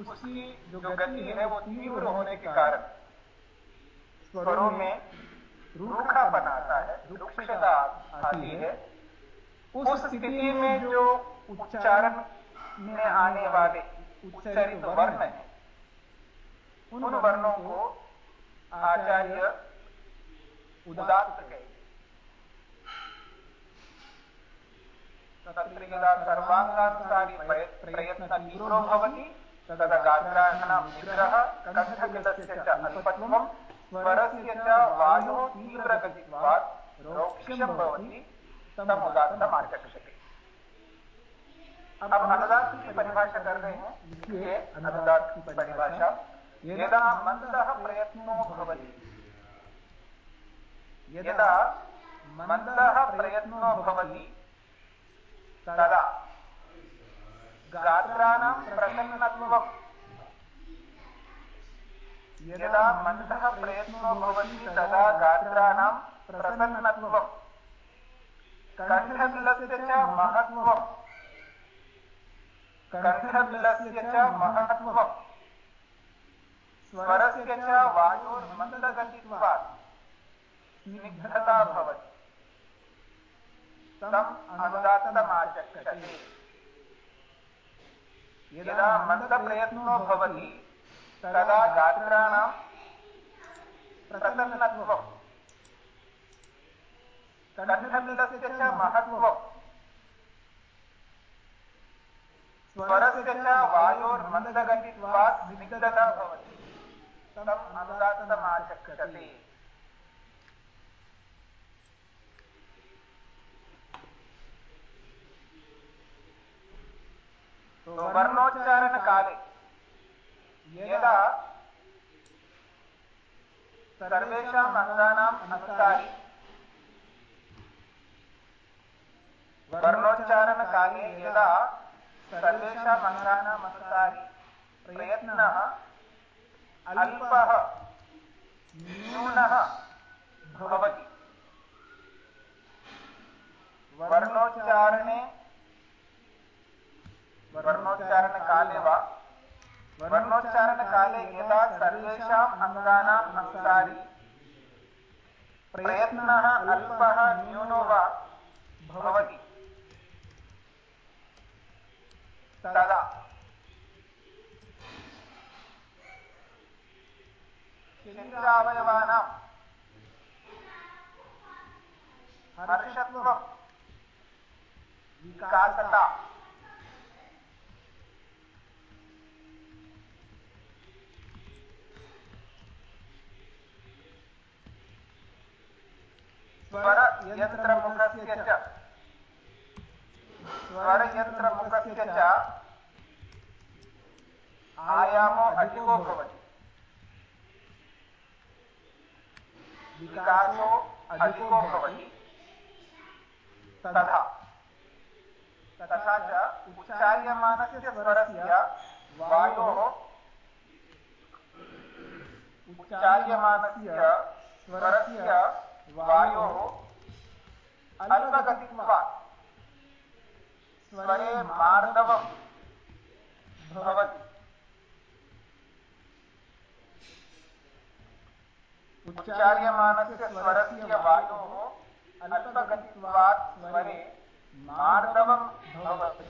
उसकी जो गति है वो तीव्र होने के कारण स्वरों में रूखापन आता है रुक्षता आती है। उस स्थिति में जो उच्चारण में आने वाले उच्चरित वर्ण है उन वर्णों को आचार्य उदात्त कहे तत्र यदा सर्वाङ्गानुसारी प्रयत्न तीव्रो भवति तदा गात्राणां निग्रह, कण्ठगतस्य च अल्पत्वं स्वरस्य च वायोः तीव्रगतित्वात् रौक्ष्यं भवति तम आचक्षते अब अनुदात की परिभाषा कर रहे हैं। अनुदात की परिभाषा, यदा मंदः प्रयत्नो भवति, यदा मंदः प्रयत्नो भवति, तदा गात्राणां प्रसन्नत्वं यदा मन्दः प्रयत्नो भवति, तदा गात्राणां प्रसन्नत्वं कण्ठबिलस्य च महत्त्वं कण्ठबिलस्य च महत्त्वं स्वरस्य च वायोर्मन्दगतित्वात्। स्निग्धता भवति। तम् अनुदात्तमाचक्षते। यदा मन्दप्रयत्नो भवति तदा गात्राणां प्रसन्नत्वं कण्ठबिलस्य च महत्त्वं स्वरस्य च वायोर्मन्दगतित्वात् स्निग्धता भवति। तम् अनुदात्तमाचक्षते तो वर्णोच्चारण काले। यदा सर्वेषाम् अङ्गानाम् अनुसारि। वर्णोच्चारण काले यदा सर्वेषाम् अङ्गानाम् अनुसारि। प्रयत्नः अल्पः न्यूनः भवति। वर्णोच्चारणे वर्णोच्चारण काले वा? वर्णोच्चारण काले यदा सर्वेषाम् अङ्गानाम् अनुसारि प्रयत्नः अल्पः न्यूनो वा? भवति। तदा। शरीरावयवानां हर्षत्वं, विकासता। स्वरयन्त्रमुखस्य च। स्वरयन्त्रमुखस्य च आयामो अधिको भवति। विकासो अधिको भवति। तथा। तथा च उच्चार्यमानस्य स्वरस्य वायोः उच्चार्यमानस्य स्वरस्य वायोः अल्पगतित्वात् स्वरे मार्दवं भवति। उच्चार्यमानस्य स्वरस्य वायोः अल्पगतित्वात् स्वरे मार्दवं भवति।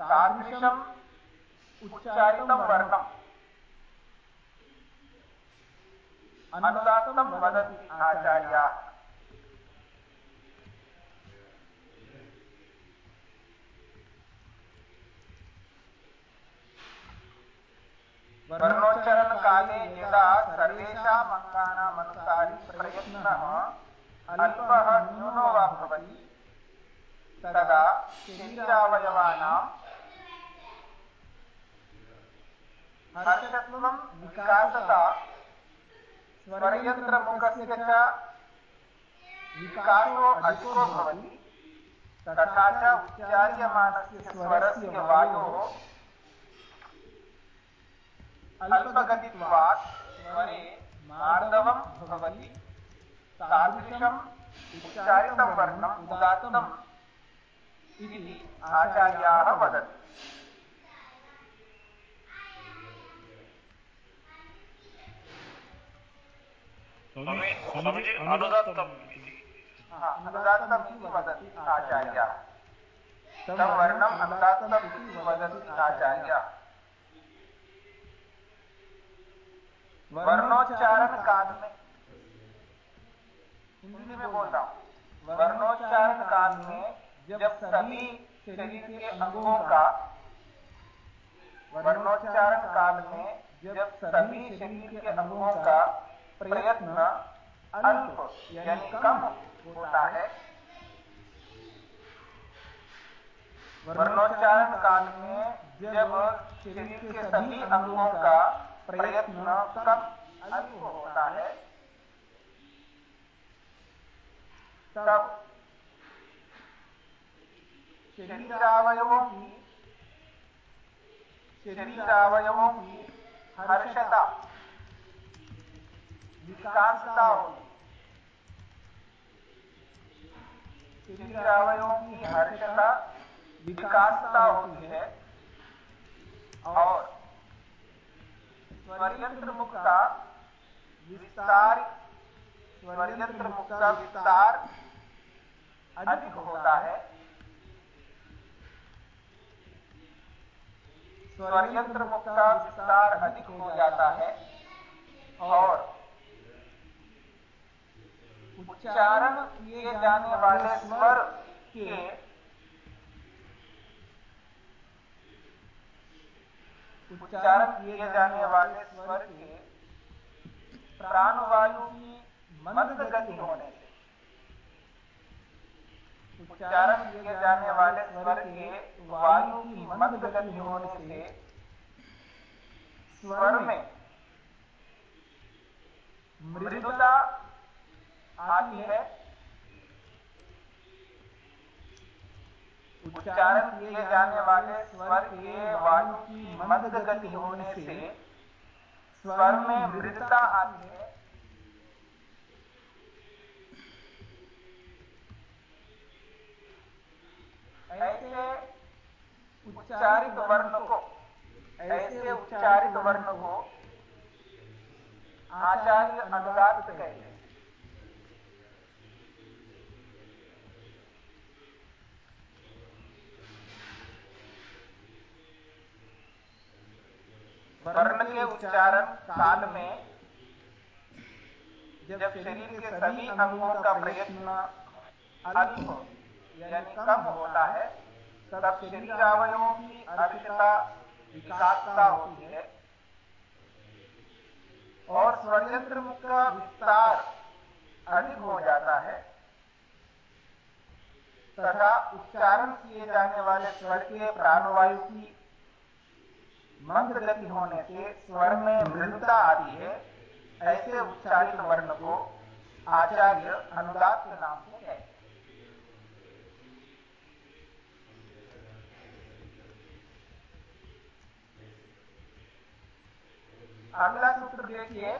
तादृशम् उच्चारितं वर्णम्। अनुदात्तं वदति आचार्याः। वर्णोच्चारण काले यदा सर्वेषाम् अङ्गानाम् अनुसारि प्रयत्नः अल्पः न्यूनो वा भवति, तदा शरीरावयवानां हर्षत्वं विकासता स्वरयन्त्रमुखस्य च अधिको भवति, तथा च उच्चार्यमानस्य स्वरस्य अल्पगतित्वात् स्वरे मार्दवं भवति। तादृशम् उच्चारितं वर्णम् उदात्तम् इति आचार्याः वदन्ति। अनुदात्तम् इति। हा, अनुदात्तम् इति वदति आचार्याः। तं वर्णम् अनुदात्तम् इति वदन्ति आचार्याः। वर्णोच्चारण काल में हिंदी में बोल रहा हूँ। वर्णोच्चारण काल में जब सभी शरीर के अंगों का वर्णोच्चारण काल में जब सभी शरीर के अंगों का प्रयत्न अल्प यानी कम होता है। वर्णोच्चारण काल में जब शरीर के सभी अंगों का प्रयत्न कम अल्प होता है, तब शरीरावयवों की शरीरावयवों की हर्षता विकासता होती शरीरावयवों की हर्षता विकासता होती है और स्वरयंत्र मुख विस्तार स्वरयंत्र मुख विस्तार अधिक होता है। स्वरयंत्र मुख विस्तार अधिक हो जाता है और उच्चारण किए जाने वाले स्वर के उच्चारण किए जाने वाले स्वर के प्राणवायु की मंद गति होने से। उच्चारण किए जाने वाले स्वर के वायु की मंद गति होने से स्वर में मृदुता आती है। उच्चारण किए जाने वाले स्वर के वायु की मंद गति होने से स्वर में मृदुता आती है। ऐसे उच्चारित वर्ण को, ऐसे उच्चारित वर्ण को आचार्य अनुदात कहते हैं वर्ण के उच्चारण काल में जब शरीर के सभी अंगों का प्रयत्न अल्प यानी कम होता है तब शरीरावयों की अर्षता विकासता होती है। और स्वरयंत्र मुख का विस्तार अधिक हो जाता है। तथा उच्चारण किए जाने वाले स्वर के प्राणवायु की मंद गति होने से स्वर में मृदुता आती है। ऐसे उच्चारित वर्ण को आचार्य अनुदात के नाम से कहते अगला सूत्र देखिए।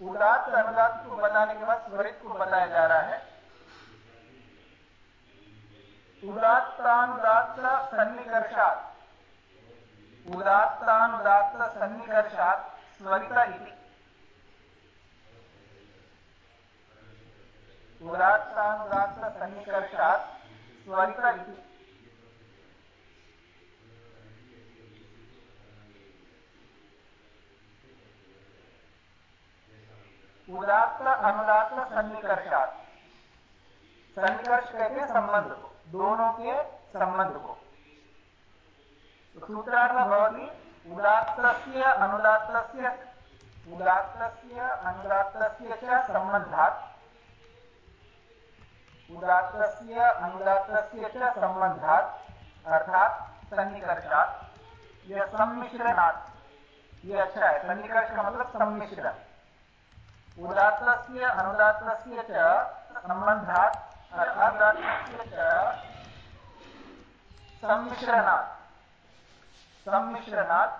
उदात अनुदात को बताने के बाद स्वरित को बताया जा रहा है। उदात्तानुदात्त सन्निकर्षात्। उदात्तानुदात्त सन्निकर्षात् स्वरित इति। उदात्तानुदात्त सन्निकर्षात् स्वरित इति। उदात्त अनुदात्त सन्निकर्षात् सन्निकर्ष कहते संबंध को। दोनों के संबंध को। सूत्रार्थ भवति उदात्तस्य, अनुदात्तस्य उदात्तस्य, अनुदात्तस्य च सम्बन्धात्। उदात्तस्य, अनुदात्तस्य च सम्बन्धात्, अर्थात् सन्निकर्षात्। यह सम्मिश्रणात्, ये अच्छा है सन्निकर्ष का मतलब उदात्तस्य, अनुदात्तस्य च सम्बन्धात् अनुदात्तस्य च सम्मिश्रणात्। सम्मिश्रणात्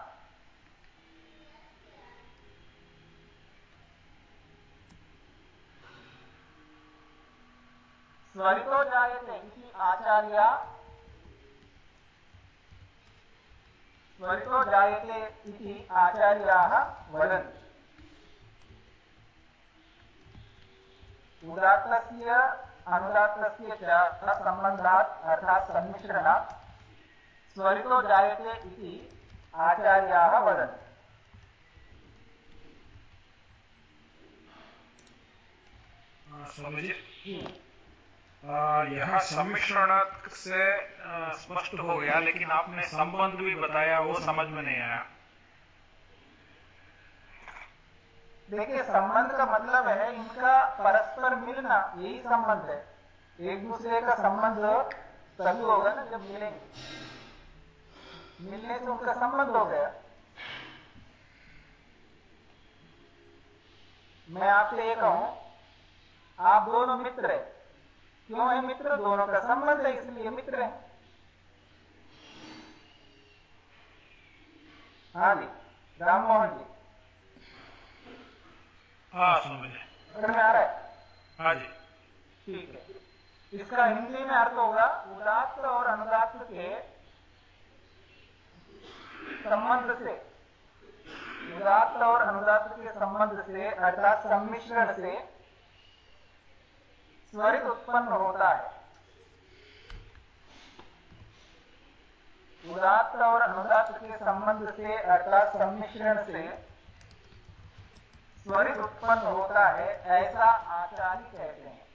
स्वरितो जायते इति जायते इति आचार्याः वदन्ति उदात्तस्य अनुदात्तस्य च सम्बन्धात् अर्थात् सम्मिश्रणात् स्वरितो जायते इति आचार्याः वदन्ति। यह सम्मिश्रण से स्पष्ट हो गया लेकिन आपने संबंध भी बताया वो समझ में नहीं आया। देखिए संबंध का मतलब है इनका परस्पर मिलना यही संबंध है। एक दूसरे का संबंध तभी होगा ना जब मिलेंगे। मिलने से उनका संबंध हो गया। मैं आपसे ये कहूँ आप दोनों मित्र हैं। क्यों है मित्र? दोनों का संबंध है इसलिए मित्र है। हाँ जी राम मोहन जी। हाँ समझ में आ रहा है? हाँ जी। ठीक है। इसका हिंदी में अर्थ होगा उदात्त और अनुदात्त के संबंध से। उदात्त और अनुदात्त के संबंध से, अर्थात सम्मिश्रण से स्वरित उत्पन्न होता है। उदात्त और अनुदात्त के संबंध से, अर्थात सम्मिश्रण से स्वरित उत्पन्न होता है, ऐसा आचार्य कहते हैं।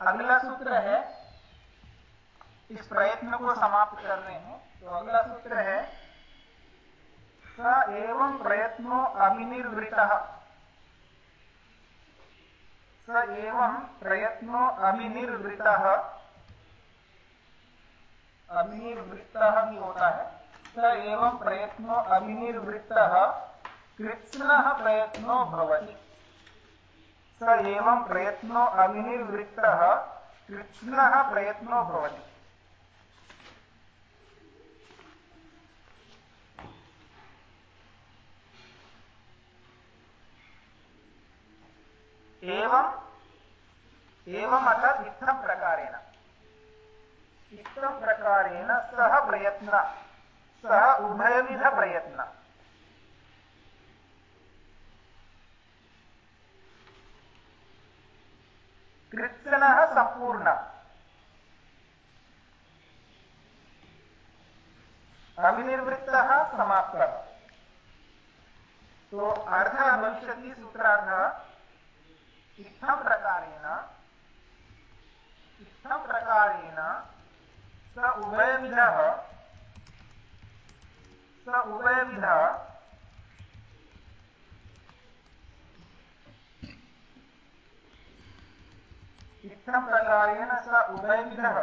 अगला सूत्र है, इस प्रयत्न को समाप्त कर रहे हैं तो अगला सूत्र है, स एवं प्रयत्नो अभिनिर्वृत। स एवं प्रयत्नो अभिनिर्वृत। अभिनिर्वृत्त भी होता है। स एवं प्रयत्नो अभिनिर्वृत्त कृत्स्न प्रयत्नो भवति। स एवं प्रयत्नो अभिनिर्वृत्तः कृत्स्नः प्रयत्नो भवति। एवं एवम् अर्थात् इत्थं प्रकारेण इत्थं प्रकारेण सः प्रयत्न, सः उभयविधप्रयत्न। कृत्सनः सम्पूर्ण अभिनिर्वृत्तः समाप्तः तो अर्थ भविष्यति सूत्रार्थ इत्थं प्रकारेण इत्थं प्रकारेण स उभयविधः स उभयविधः इत्थं प्रकारेण स उभयविधः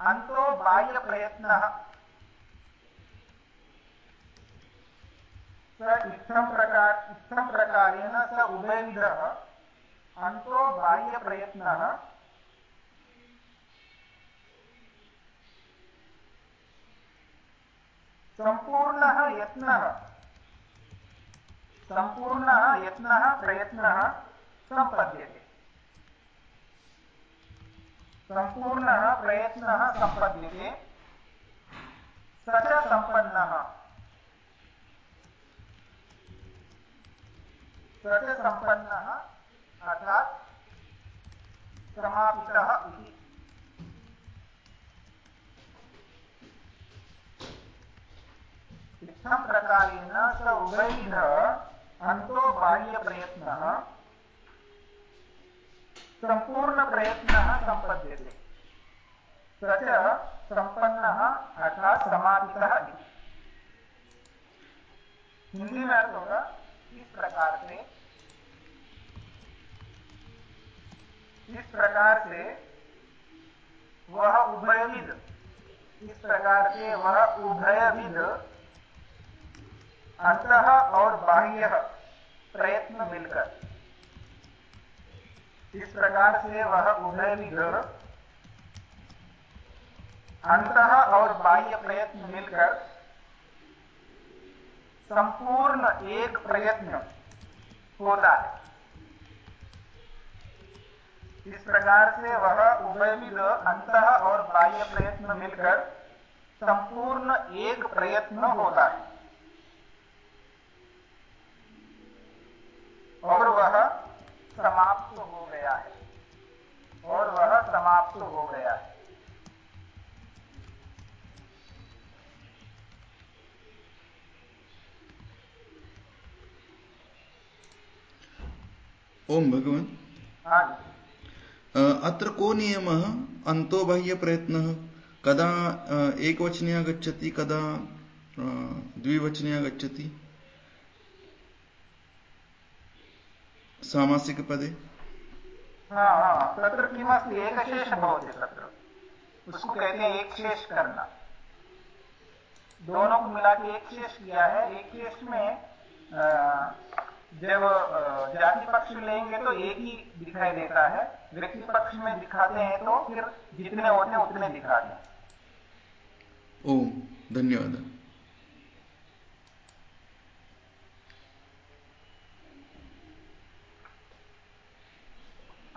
अन्तो बाह्यप्रयत्नः। स इत्थं प्रकार इत्थं प्रकारेण स उभयविधः अन्तो बाह्यप्रयत्नः। सम्पूर्णः यत्नः। सम्पूर्णः यत्नः प्रयत्नः सम्पद्यते। सम्पूर्णः प्रयत्नः सम्पद्यते। स च सम्पन्नः स च इत्थं प्रकारेण स उभयविधः अन्तो बाह्यप्रयत्नः। सम्पूर्णप्रयत्नः सम्पद्यते स च सम्पन्नः अर्थात् समापितः इति. हिंदी में अर्थ होगा इस प्रकार से, इस प्रकार से वह उभयविध इस प्रकार से वह उभयविध अंत और बाह्य प्रयत्न मिलकर। इस प्रकार से वह उभयविध अंत और बाह्य प्रयत्न मिलकर संपूर्ण एक प्रयत्न होता है। इस प्रकार से वह उभयविध अंत और बाह्य प्रयत्न मिलकर संपूर्ण एक प्रयत्न होता है। और वह समाप्त हो गया है। और वह समाप्त हो गया है। ओम भगवान। हाँ अत्र को नियमः अन्तो बाह्यप्रयत्नः कदा एकवचने आगच्छति कदा द्विवचने आगच्छति? सामासिकपदे हाँ हाँ तत्र किमस्ति? एकशेष भवति तत्र। उसको कहते हैं एक शेष करना। दोनों को मिला के एक शेष किया है। एक शेष में जब जाति पक्ष लेंगे तो एक ही दिखाई देता है। व्यक्ति पक्ष में दिखाते हैं तो फिर जितने होते हैं उतने दिखाते हैं ओम धन्यवाद।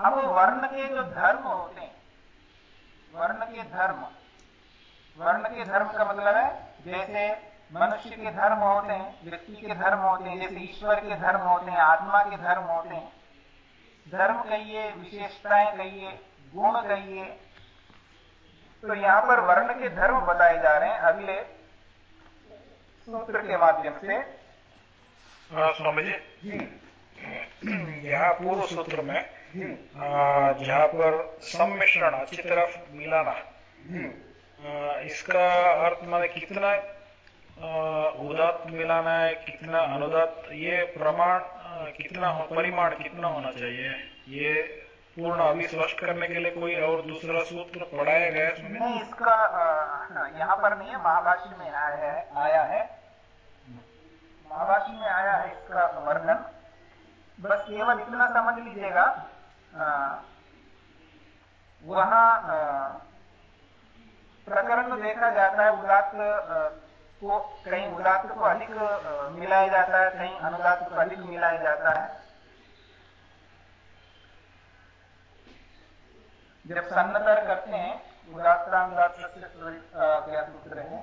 अब वर्ण के जो धर्म होते हैं वर्ण के धर्म वर्ण के धर्म का मतलब है जैसे मनुष्य के धर्म होते हैं व्यक्ति के धर्म होते हैं जैसे ईश्वर के धर्म होते हैं आत्मा के धर्म होते हैं धर्म कहिए विशेषताएँ कहिए गुण कहिए तो यहाँ पर वर्ण के धर्म बताए जा रहे हैं अगले सूत्र के माध्यम से। स्वामी जी। यहाँ पूर्व सूत्र में जहाँ पर सम्मिश्रण अच्छी तरफ़ मिलाना इसका अर्थ माने कितना उदात मिलाना है, कितना अनुदात ये प्रमाण कितना परिमाण कितना होना चाहिए, ये पूर्ण अभी स्पष्ट करने के लिए कोई और दूसरा सूत्र पढ़ाया गया है? नहीं, इसका यहाँ पर नहीं है, महाभाष्य में आया है आया है। महाभाष्य में आया है इसका वर्णन। बस केवल इतना समझ लीजिएगा। वहाँ प्रकरण में देखा जाता है उदात्त को कहीं उदात्त को अधिक मिलाया जाता है कहीं अनुदात को अधिक मिलाया जाता है। जब सन्नतर करते हैं उदात्तानुदात क्या सूत्र है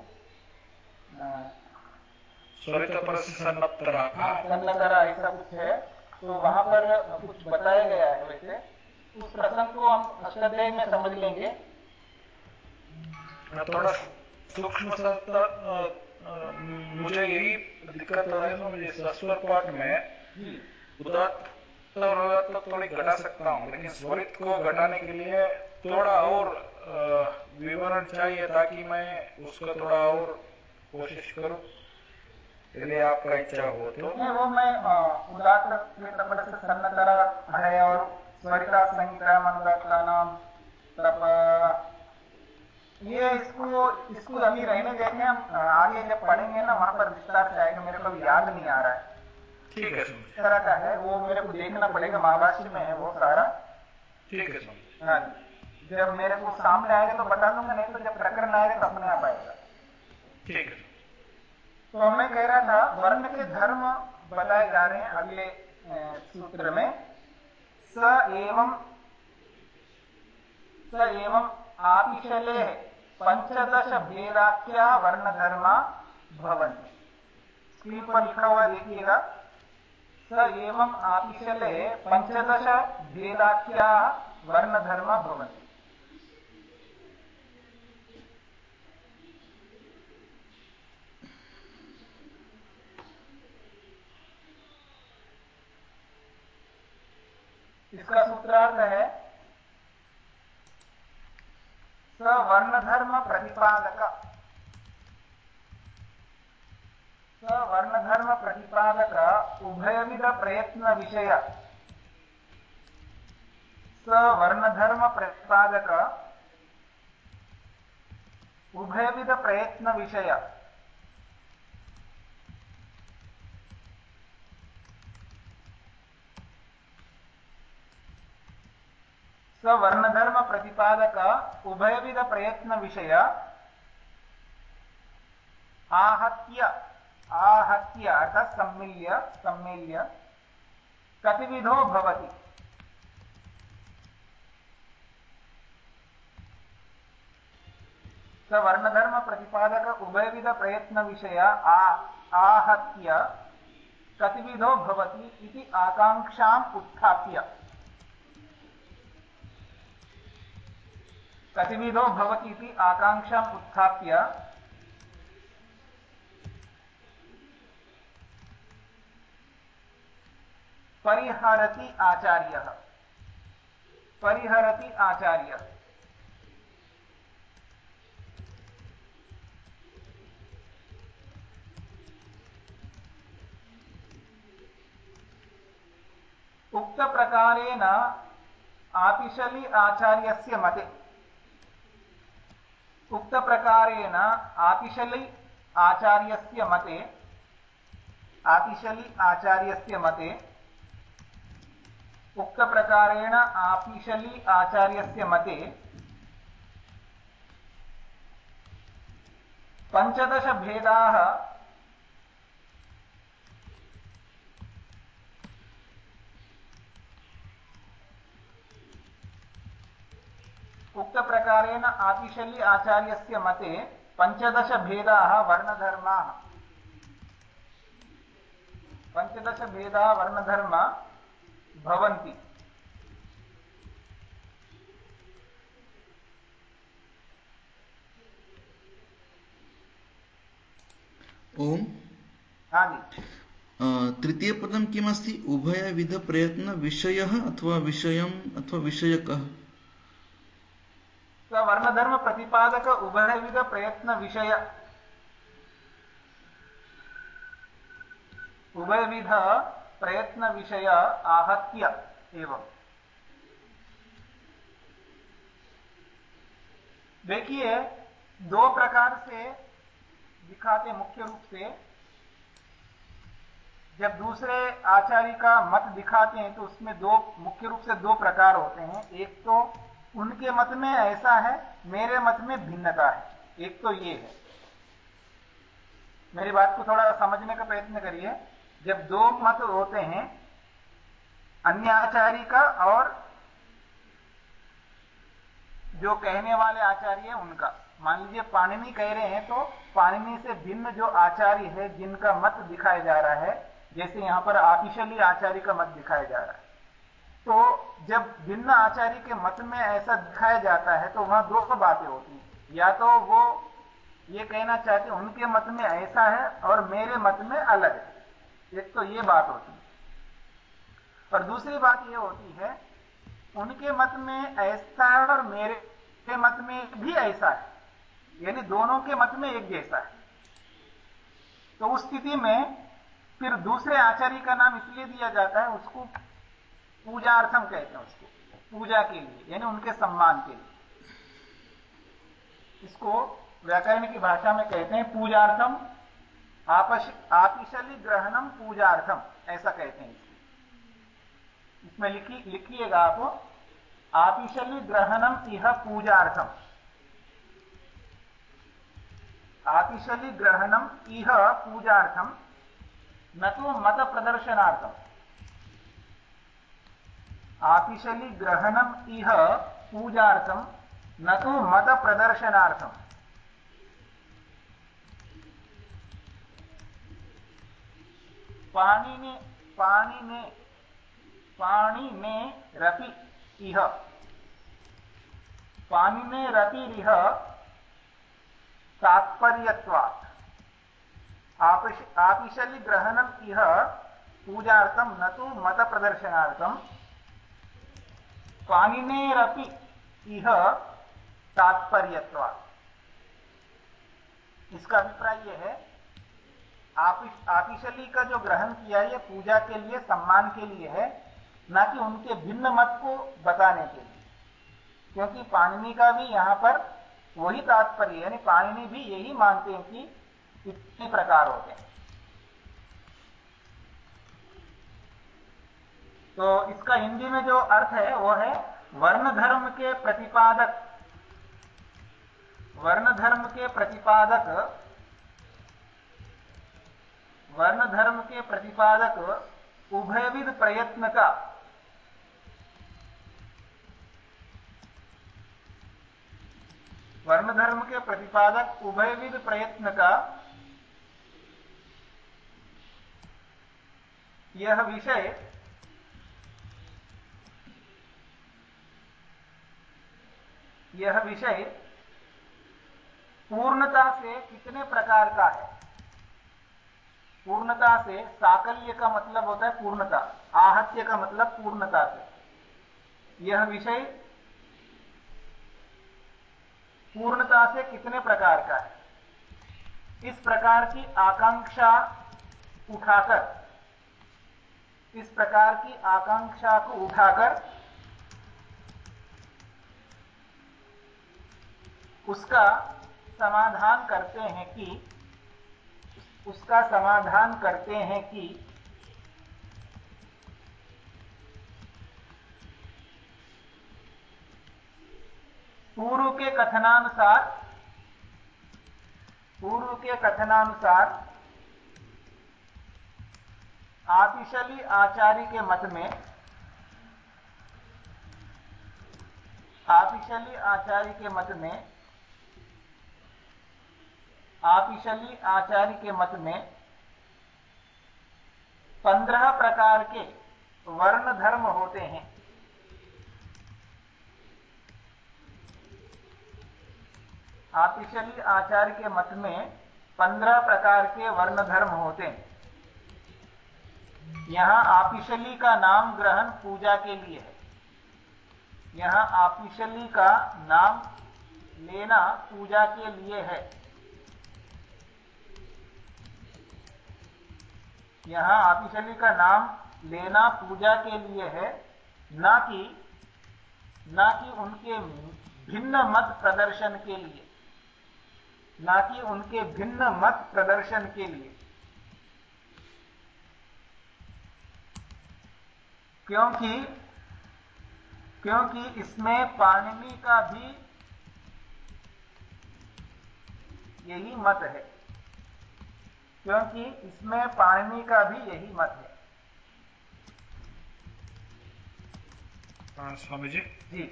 सन्नतरा ऐसा कुछ है। तो वहाँ पर कुछ बताया गया है वैसे। उस प्रसंग को हम अष्टाध्याय में समझ लेंगे। मुझे यही दिक्कत हो रही है सस्वर पाठ में और उदात्त थोड़ी घटा सकता हूँ, लेकिन स्वरित को घटाने के लिए थोड़ा और विवरण चाहिए ताकि मैं उसका थोड़ा और कोशिश करूँ। यदि आपका इच्छा हो तो। नहीं वो मैं सन्नतर है और स्वरिता संहिता नाम तप। ये इसको इसको अभी रहने हैं हम आगे जब पढ़ेंगे ना वहाँ पर विस्तार से आएगा मेरे को याद नहीं आ रहा है। ठीक है इस तरह का है वो मेरे को देखना पड़ेगा महाभाष्य में है वो सारा। ठीक है हाँ जब मेरे को सामने आएगा तो बता दूँगा नहीं तो जब प्रकरण आएगा तो अपने आप आएगा। ठीक है तो मैं कह रहा था, वर्ण के धर्म बताए जा रहे हैं अगले सूत्र में। स एवं स एवं आपिशले पंचदश भेदाख्या वर्ण धर्मा भवन स्क्रीन पर लिखा हुआ देखिएगा। स एवं आपिशले पंचदश भेदाख्या वर्ण धर्मा भवन इसका सूत्रार्थ है सवर्ण धर्म प्रतिपादक। सवर्ण धर्म प्रतिपादक उभयविध प्रयत्न विषय। सवर्ण धर्म प्रतिपादक उभयविध प्रयत्न विषय। स्ववर्णधर्म प्रतिपादक उभयविध प्रयत्न विषय आहत्य आहत्य, अर्थात् सम्मिल्य सम्मिल्य, कतिविधो भवति। स वर्णधर्मप्रतिपादक उभयविधप्रयत्नविषय आ, आहत्य, कतिविधो भवति इति आकाङ्क्षाम् उत्थाप्य। कतिविधो भवति इति आकाङ्क्षाम् उत्थाप्य परिहरति आचार्यः। परिहरति आचार्यः। उक्तप्रकारेण आपिशलि आचार्यस्य मते उक्तप्रकारेण आपिशलि आचार्यस्य मते आपिशलि आचार्यस्य मते उक्तप्रकारेण आपिशलि आचार्यस्य मते पञ्चदशभेदाः उक्तप्रकारेण आतिशल्य आचार्यस्य मते पञ्चदशभेदाः वर्णधर्माः। पञ्चदशभेदाः वर्णधर्म भवन्ति। ओम्। तृतीयपदं किमस्ति? उभयविधप्रयत्नविषयः अथवा विषयम् अथवा विषयकः? वर्णधर्मप्रतिपादक उभयविधप्रयत्नविषय उभयविध प्रयत्नविषय आहत्य एवं। देखिए, दो प्रकार से दिखाते मुख्य रूप से। जब दूसरे आचार्य का मत दिखाते हैं तो उसमें दो, मुख्य रूप से दो प्रकार होते हैं। एक तो उनके मत में ऐसा है, मेरे मत में भिन्नता है। एक तो ये है। मेरी बात को थोड़ा समझने का प्रयत्न करिए। जब दो मत होते हैं अन्य आचार्य का और जो कहने वाले आचार्य है, उनका। मान लीजिए पाणिनि कह रहे हैं तो पाणिनि से भिन्न जो आचार्य है, जिनका मत दिखाया जा रहा है, जैसे यहाँ पर आतिशली आचार्य का मत दिखाया जा रहा है। तो जब भिन्न आचार्य के मत में ऐसा दिखाया जाता है तो वहाँ दो बातें होती हैं। या तो वो ये कहना चाहते उनके मत में ऐसा है और मेरे मत में अलग है। एक तो ये बात होती है। और दूसरी बात ये होती है, उनके मत में ऐसा है और मेरे के मत में भी ऐसा है। यानी दोनों के मत में एक जैसा है। तो उस स्थिति में फिर दूसरे आचार्य का नाम इसलिए दिया जाता है, उसको पूजार्थम कहते हैं उसको। पूजा के लिए, यानी उनके सम्मान के लिए। इसको व्याकरण की भाषा में कहते हैं पूजार्थम, आपश, आपिशलि ग्रहणम पूजार्थम, ऐसा कहते हैं इसमें लिखी, लिखिएगा आप, आपिशलि ग्रहणम इह पूजार्थम। आपिशलि ग्रहणम इह पूजार्थम, न तो मत प्रदर्शनार्थम। आपिशलि ग्रहणम इह पूजार्थम, न तो मत प्रदर्शनार्थम पाणी ने पाणी ने पाणी ने रपि इह। पाणी ने रतिरिह तात्पर्यत्वात्। आपिशलि ग्रहणम इह पूजार्थम, न तो मत प्रदर्शनार्थम इह तात्पर्यत्वा इसका अभिप्राय यह है आपिशली का जो ग्रहण किया ये पूजा के लिए, सम्मान के लिए है, ना कि उनके भिन्न मत को बताने के लिए। क्योंकि पाणिनि का भी यहाँ पर वही तात्पर्य, यानी पाणिनि भी यही मानते हैं कि इतने प्रकार होते हैं। तो इसका हिंदी में जो अर्थ है, वो है वर्ण धर्म के प्रतिपादक। वर्ण धर्म के प्रतिपादक वर्ण धर्म के प्रतिपादक उभयविध प्रयत्न का। वर्ण धर्म के प्रतिपादक उभयविध प्रयत्न का। यह विषय यह विषय पूर्णता से कितने प्रकार का है? पूर्णता से साकल्य का मतलब होता है पूर्णता, आहत्य का मतलब पूर्णता से। यह विषय पूर्णता से कितने प्रकार का है? इस प्रकार की आकांक्षा उठाकर, इस प्रकार की आकांक्षा को उठाकर उसका समाधान करते हैं कि, उसका समाधान करते हैं कि, पूर्व के कथनानुसार, पूर्व के कथनानुसार आतिशली आचार्य के मत में आतिशली आचार्य के मत में आपिशली आचार्य के मत में पंद्रह प्रकार के वर्ण धर्म होते हैं। आपिशली आचार्य के मत में पंद्रह प्रकार के वर्ण धर्म होते हैं। यहाँ आपिशली का नाम ग्रहण पूजा के लिए है। यहाँ आपिशली का नाम लेना पूजा के लिए है। यहाँ आतिशली का नाम लेना पूजा के लिए है, ना कि ना कि उनके भिन्न मत प्रदर्शन के लिए। ना कि उनके भिन्न मत प्रदर्शन के लिए। क्योंकि क्योंकि इसमें पाणिनि का भी यही मत है। क्योंकि इसमें पाणिनि का भी यही मत है। स्वामी जी। जी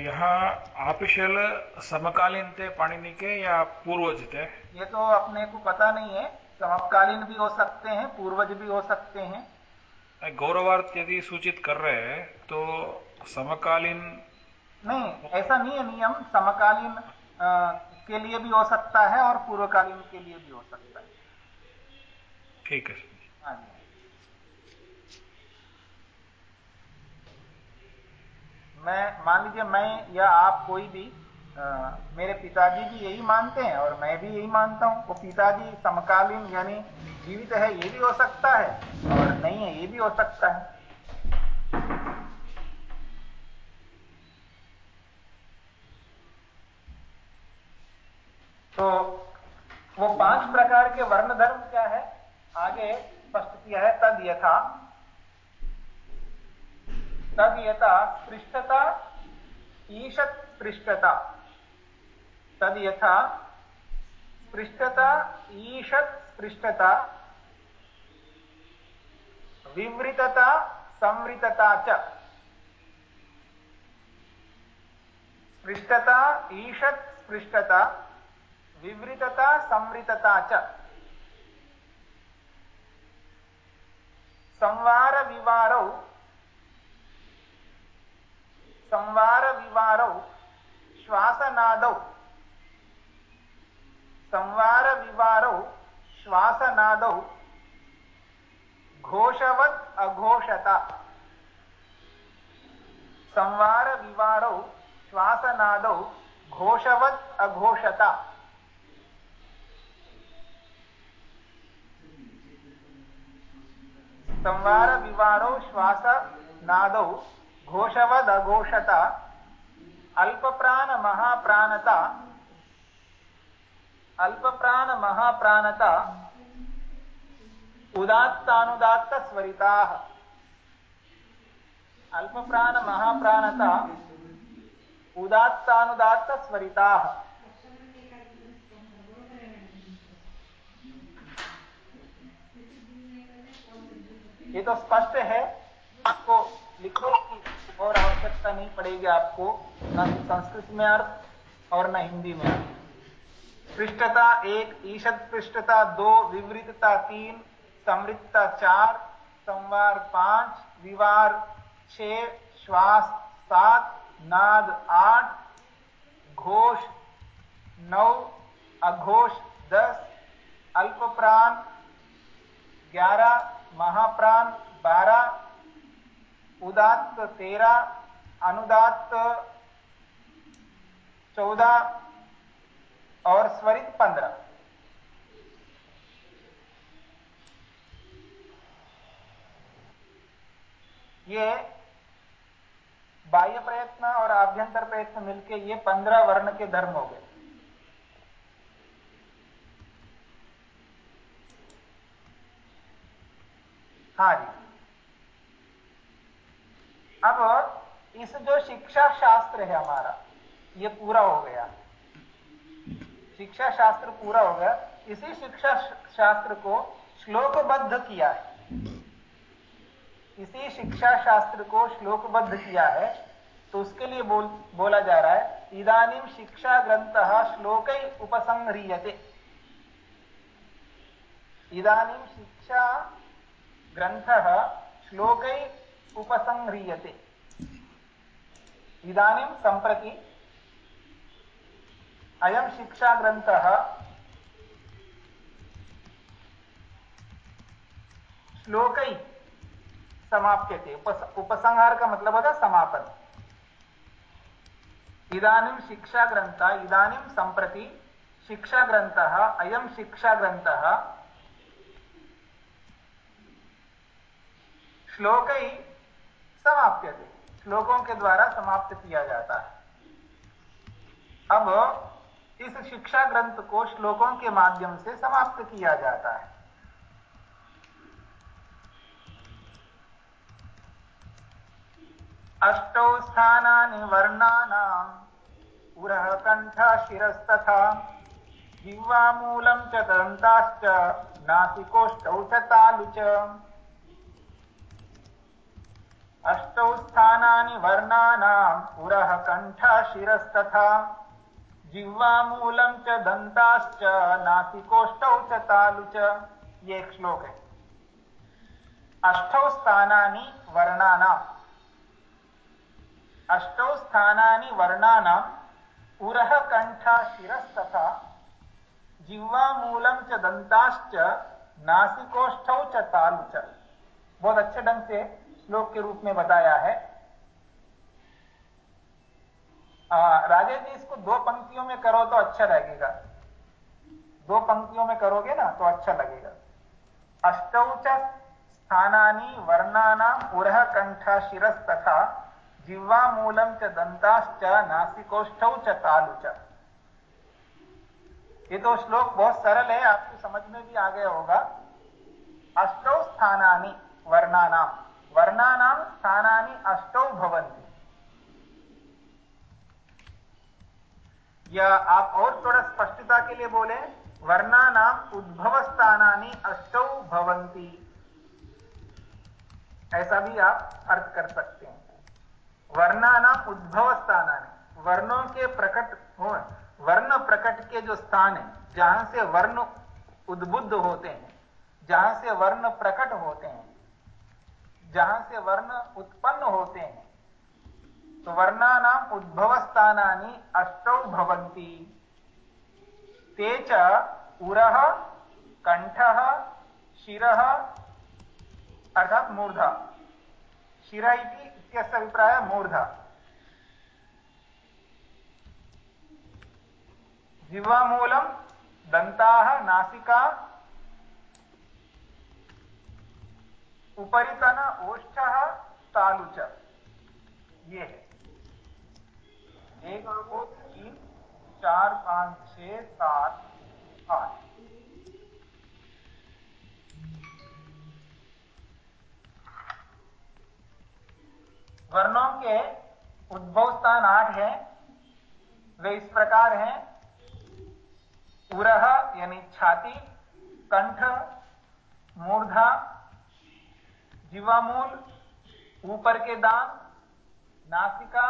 यहाँ आपिशल समकालीन थे पाणिनि के या पूर्वज थे? ये तो अपने को पता नहीं है। समकालीन भी हो सकते हैं पूर्वज भी हो सकते हैं। गौरवार्थ यदि सूचित कर रहे हैं तो समकालीन नहीं ऐसा नहीं है नियम। समकालीन के लिए भी हो सकता है और पूर्वकालीन के लिए भी हो सकता है। ठीक है। हाँ मैं मान लीजिए मैं या आप कोई भी आ, मेरे पिताजी भी यही मानते हैं और मैं भी यही मानता हूँ। वो पिताजी समकालीन यानी जीवित है ये भी हो सकता है और नहीं है ये भी हो सकता है। तो वो पाँच प्रकार के वर्ण धर्म क्या है? आगे स्पष्ट किया है, तद यथा। तद यथा पृष्ठता ईशत पृष्ठता। तद यथा पृष्ठता ईशत पृष्ठता। विवृतता, संवृतता च। पृष्ठता ईशत पृष्ठता। विवृतता, संवृतता च। संवार विवारौ संवार विवारौ श्वासनादौ। संवार विवारौ श्वासनादौ। घोषवत्, अघोषता। संवार विवारौ श्वासनादौ। घोषवत्, अघोषता। संवार विवारो श्वास नादौ घोषवद अघोषता अल्पप्राण महाप्राणता। अल्पप्राण महाप्राणता। उदात्तानुदात्त स्वरिताः। अल्पप्राण महाप्राणता। उदात्तानुदात्त स्वरिताः। ये तो स्पष्ट है। आपको लिखने की और आवश्यकता नहीं पड़ेगी आपको, न संस्कृत में अर्थ और न हिंदी में अर्थ। पृष्ठता एक ईशद पृष्ठता दो, विवृतता तीन समृद्धता चार, संवार पाँच, विवार छ, श्वास सात, नाद आठ, घोष नौ, अघोष दस, अल्पप्राण ग्यारह महाप्राण बारह, उदात्त तेरह, अनुदात्त चौदह और स्वरित पंद्रह। ये बाह्य प्रयत्न और आभ्यंतर प्रयत्न मिलके ये पंद्रह वर्ण के धर्म हो गए। हाँ अब इस जो शिक्षा शास्त्र है हमारा, ये पूरा हो गया। शिक्षा शास्त्र पूरा हो गया। इसी शिक्षा शास्त्र को श्लोकबद्ध किया है। इसी शिक्षा शास्त्र को श्लोकबद्ध किया है तो उसके लिए बोल, बोला जा रहा है इदानीम शिक्षा ग्रंथ श्लोक उपसंह्रियते। इदानीम शिक्षा ग्रन्थः श्लोकै उपसंह्रियते। इदानीं सम्प्रति अयं शिक्षाग्रन्थः श्लोकै समाप्यते। उपस, उपसंहार का मतलब होता समापन। इदानीं शिक्षाग्रन्थ इदानीं सम्प्रति शिक्षाग्रन्थः अयं शिक्षाग्रन्थः श्लोक ही समाप्य थे। श्लोकों के द्वारा समाप्त किया जाता है। अब इस शिक्षा ग्रंथ को श्लोकों के माध्यम से समाप्त किया जाता है। अष्टौ स्थानानि वर्णानाम् उरः कण्ठः शिरस्तथा, जिह्वामूलं च दन्ताश्च अष्टौ स्थानानि वर्णानाम्, पुरः कण्ठः शिरस्तथा च दन्ताश्च, नासिकोष्टौ च तालु च। ये श्लोक है। अष्टौ स्थानानि वर्णानाम्। अष्टौ स्थानानि वर्णानाम् उरः कण्ठः शिरस्तथा च दन्ताश्च नासिकोष्ठौ च तालु च। बहुत अच्छे ढंग से श्लोक के रूप में बताया है। राजेश जी, इसको दो पंक्तियों में करो तो अच्छा लगेगा। दो पंक्तियों में करोगे ना तो अच्छा लगेगा। अष्टौ वर्णानाम उरह कंठ शिरस तथा जिह्वा मूलम च दंताश्च नासिकोष्ठौ च च। ये तो श्लोक बहुत सरल है, आपको समझ में भी आ गया होगा। अष्टौ स्थानानि वर्णानाम। वर्णानाम स्थानानि अष्टौ भवन्ति। या आप और थोड़ा स्पष्टता के लिए बोले वर्णानाम उद्भव स्थानानि अष्टौ भवन्ति। ऐसा भी आप अर्थ कर सकते हैं। वर्णानाम उद्भव स्थानानि वर्णों के प्रकट हो, वर्ण प्रकट के जो स्थान है, जहाँ से वर्ण उद्बुद्ध होते हैं, जहाँ से वर्ण प्रकट होते हैं जहाँ से वर्ण उत्पन्न होते हैं तो वर्णानाम उद्भव स्थानानि अष्टौ भवन्ति। ते च उरः कंठः शिरः, अर्थात मूर्धा। शिर इति इत्यस्य अभिप्रायः मूर्धा। जिह्वामूलं दन्ताः, नासिका उपरितन ओष्ठ तालु च ये है। एक दो तीन, चार पाँच छ सात, आठ। वर्णों के उद्भव स्थान आठ है। वे इस प्रकार हैं। उरह, यानी छाती, कंठ, मूर्धा जीवामूल ऊपर के दांत नासिका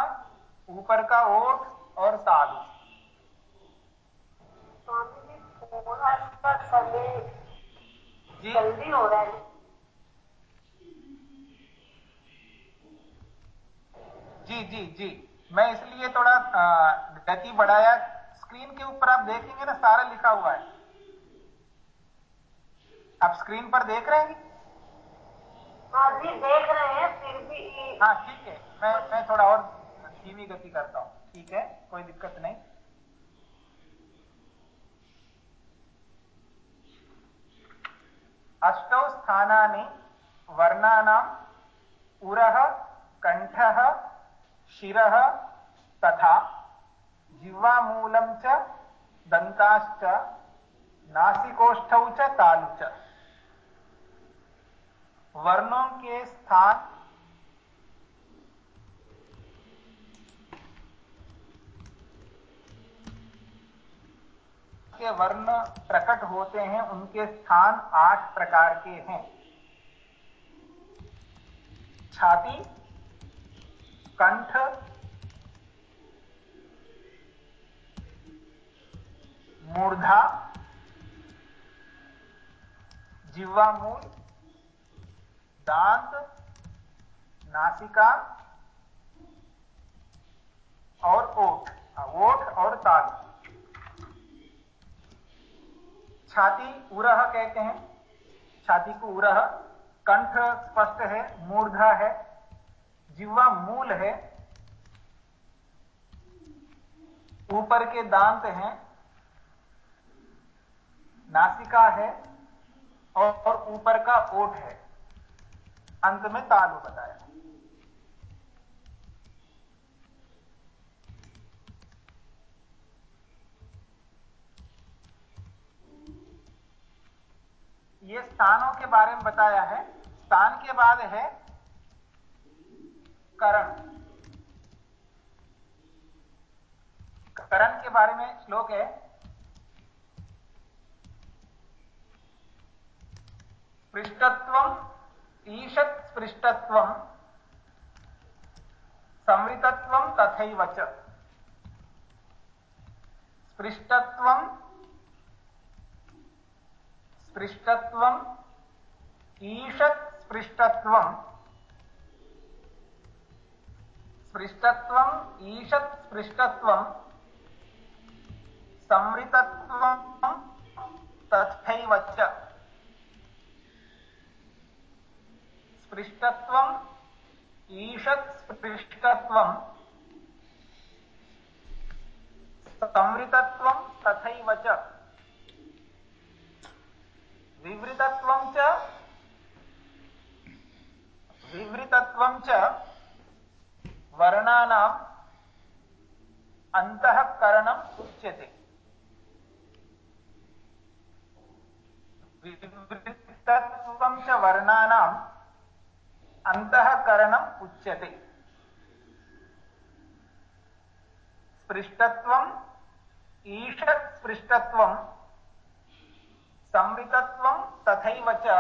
ऊपर का ओठ और तालु जी जल्दी हो रहा है। जी जी जी। मैं इसलिए थोड़ा गति बढ़ाया। स्क्रीन के ऊपर आप देखेंगे ना सारा लिखा हुआ है। आप स्क्रीन पर देख रहे हाँ जी देख रहे हैं, फिर भी हाँ ठीक है। मैं मैं थोड़ा और धीमी गति करता हूँ। ठीक है? कोई दिक्कत नहीं। अष्टौ स्थानानि वर्णानाम् उरः, कण्ठः, शिरः तथा जिह्वामूलं च दन्ताश्च, नासिकोष्ठौ च तालु च। वर्णों के स्थान के वर्ण प्रकट होते हैं, उनके स्थान आठ प्रकार के हैं। छाती, कंठ, मूर्धा जिह्वामूल दांत, नासिका और ओठ। ओठ और ताल छाती उरह कहते हैं। छाती को उरह। कंठ स्पष्ट है, मूर्धा है। जिह्वा मूल है। ऊपर के दांत हैं। नासिका है और ऊपर का ओठ है। अंत में तालु बताया। ये स्थानों के बारे में बताया है। स्थान के बाद है करण। करण के बारे में श्लोक है। पृष्ठत्व स्पृष्टत्व संवृतत्व तथैव च। स्पृष्टत्व स्पृष्टत्व ईशत् स्पृष्टत्व स्पृष्टत्व ईशत् स्पृष्टत्व संवृतत्व तथैव च। स्पृष्टत्व ईशत् स्पृष्टत्व संवृतत्व तथैव च। विवृतत्वं च। विवृतत्वं च वर्णानाम् अन्तःकरणम् उच्यते। विवृतत्वं च वर्णानाम् अन्तःकरणम् उच्यते। स्पृष्टत्वम् ईषत्स्पृष्टत्वम् स्पृष्टत्वम् संवृतत्वं तथैव च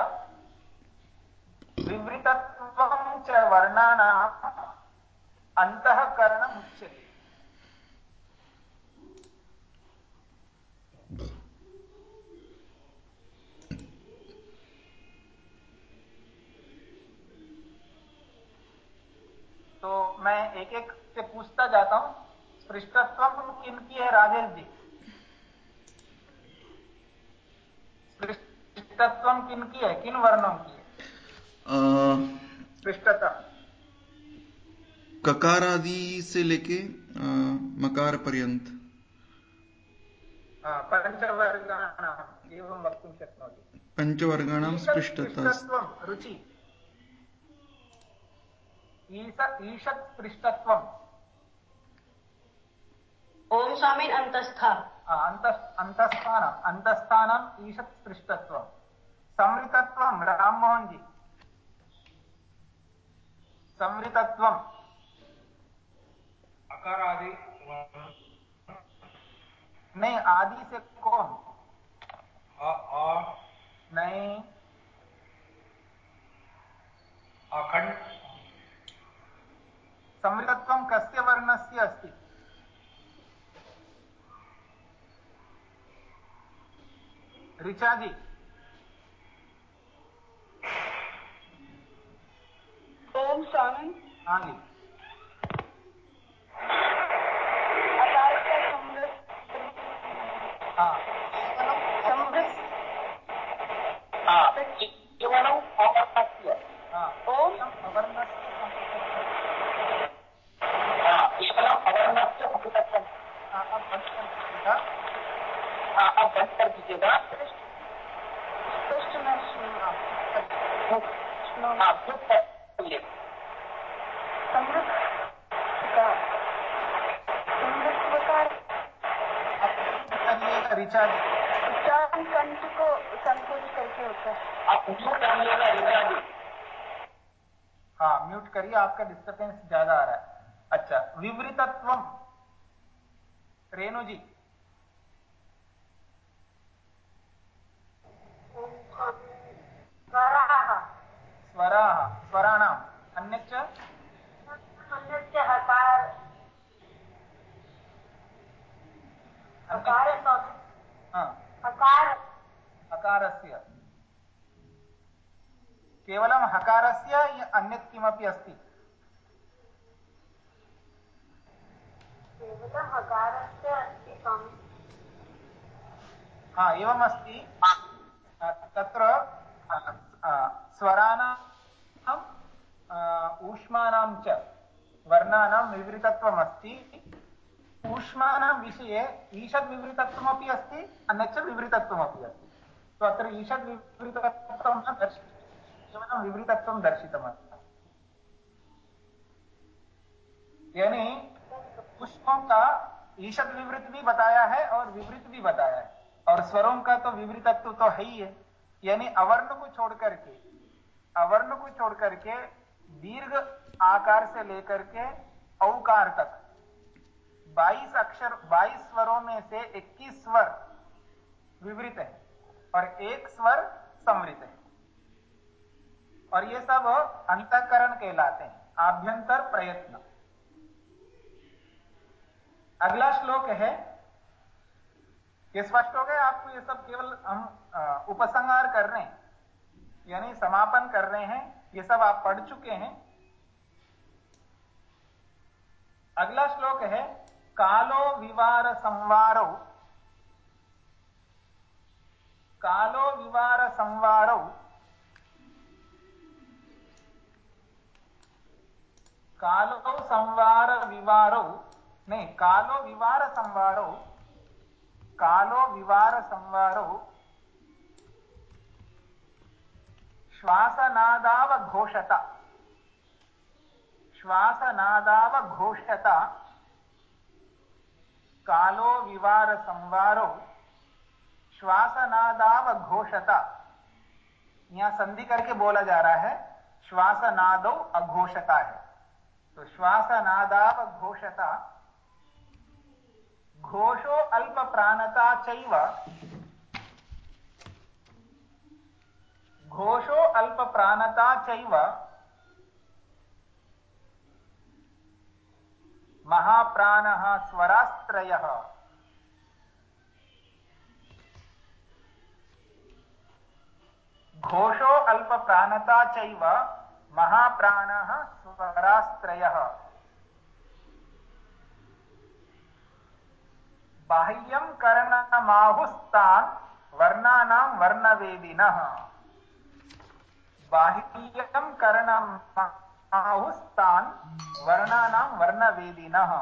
विवृतत्वं च वर्णानाम् अन्तःकरणम् उच्यते तो मैं एक एक से पूछता जाता हूँ स्पृष्टत्व किन की है राजेश जी? स्पृष्टत्व किन की है? किन वर्णों की है? ककार आदि से लेके मकार पर्यंत। पञ्चवर्गाणाम् एवं वक्तुं शक्नोति। पंचवर्गाणां ईषत् स्पृष्टता रुचि। ईष ईषत् ओम स्वामी अंतस्था। अन्त अन्तस्थानम् अन्तस्थानम् ईषत् स्पृष्टत्वम् संवृतत्वं राममोहन जी। संवृतत्वम्। अकार आदि नहीं आदि से कौन? अ आ। नहीं। अखंड। संवृतत्वं कस्य वर्णस्य अस्ति? ऋचा जी ओम स्वामी। हाँ। जी हाँ। केवलम् अवर्णस्य। हाँ। ओम। अवर्णस्य संवृतत्वम् केवलम् अवर्णस्य अब बंद कर दीजिएगा आप बंद कर दीजिएगा स्पष्ट न सुनो आप करिए समृद्ध का समृद्ध प्रकार अब band करिएगा ऋचा जी उच्चारण कंठ को संकोच करके होता है आप म्यूट रीता जी हाँ म्यूट करिए, आपका डिस्टर्बेंस ज़्यादा आ रहा है। अच्छा विवृतत्वम। रेणु जी। स्वराः। स्वराः स्वराणाम्। अन्यच्च? अन्यस्य हकार। हाँ, हकार। हकारस्य। केवलं हकारस्य अन्यत् किमपि अस्ति। केवलं हकारस्य अस्ति स्वामी हा एवमस्ति तत्र स्वराणां अ, ऊष्मानां च वर्णानां विवृतत्वमस्ति। ऊष्मानां विषये ईषद् अस्ति अन्यच्च विवृतत्वमपि अस्ति। तो अत्र ईषद् न दर्शितं विवृतत्वं दर्शितमस्ति। यानी पुष्पों का ईषद विवृत भी बताया है और विवृत भी बताया है। और स्वरों का तो विवृतत्व तो है ही है। यानी अवर्ण को छोड़ करके, अवर्ण को छोड़ करके दीर्घ आकार से लेकर के औकार तक 22 अक्षर 22 स्वरों में से 21 स्वर विवृत है और एक स्वर समृत है। और ये सब अंतकरण कहलाते हैं, आभ्यंतर प्रयत्न। अगला श्लोक है। ये स्पष्ट हो गए आपको ये सब केवल हम उपसंहार कर रहे हैं, यानी समापन कर रहे हैं। ये सब आप पढ़ चुके हैं। अगला श्लोक है, कालो विवार संवारो। कालो विवार संवारो। कालो संवार विवारो। नहीं, कालो विवार संवारो, कालो विवार संवारो, श्वासनादाव घोषता श्वासनादाव घोषता, कालो विवार संवारो, श्वासनादाव घोषता। यहाँ संधि करके बोला जा रहा है, श्वासनादो अघोषता है। तो श्वासनादाव घोषता घोषो अल्प प्राणता चैव। घोषो अल्प प्राणता चैव। महाप्राणः स्वरास्त्रयः। घोषो अल्प प्राणता चैव, महाप्राणः स्वरास्त्रयः। बाह्यं करणमाहुस्तान् वर्णानां वर्णवेदिनः। बाह्यं करणमाहुस्तान् वर्णानां वर्णवेदिनः।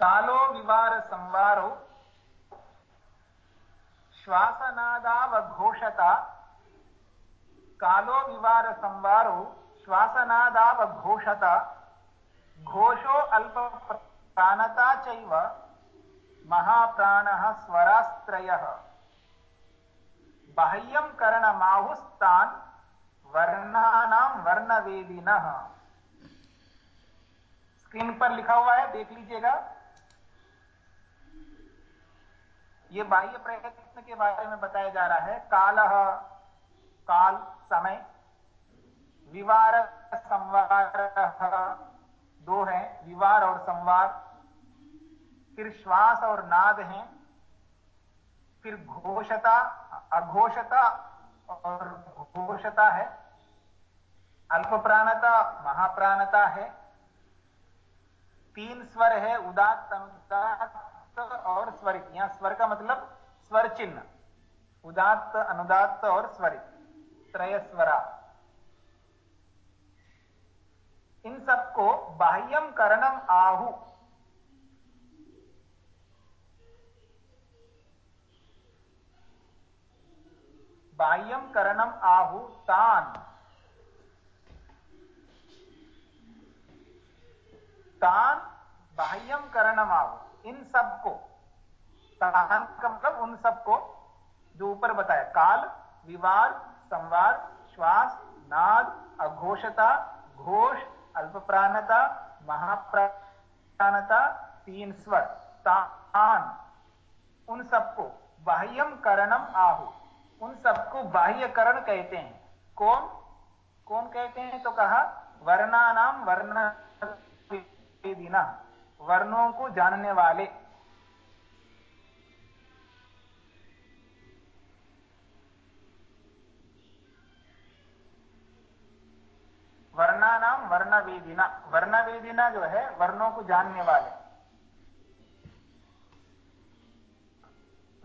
कालो विवार संवारो, श्वासनादावघोषता। कालो विवार संवारो श्वासनादाव घोषत घोषो अल्प प्राणता चैव महाप्राणः स्वरास्त्रयः। बाह्यं करणमाहुस्तान् वर्णानां वर्णवेदिनः। स्क्रीन पर लिखा हुआ है, देख लीजिएगा। ये बाह्य प्रयत्न के बारे में बताया जा रहा है। काल काल, समय। विवार, संवार दो हैं विवार और संवार फिर श्वास और नाद हैं, फिर घोषता, अघोषता और घोषता है। अल्प प्राणता महाप्राणता है। तीन स्वर है उदात अनुदात्त और स्वरित यहाँ स्वर का मतलब स्वर चिन्ह। उदात्त, अनुदात्त और स्वरित त्रय स्वरा इन सबको बाह्यम करणम आहु। बाह्यम करणम आहु तान। तान बाह्यम करणम आहु। इन सबको। तान का मतलब उन सबको जो ऊपर बताया। काल विवाद संवाद श्वास, नाद, अघोषता, घोष अल्प प्राणता महाप्राणता, तीन स्वर, तान, उन सबको बाह्यम करणम आहु। उन सबको बाह्यकरण कहते हैं। कौन? कौन कहते हैं तो कहा वर्ण दिना वर्णों को जानने वाले। वर्णानाम वर्णवेदिना। वर्णवेदिना जो है वर्णों को जानने वाले।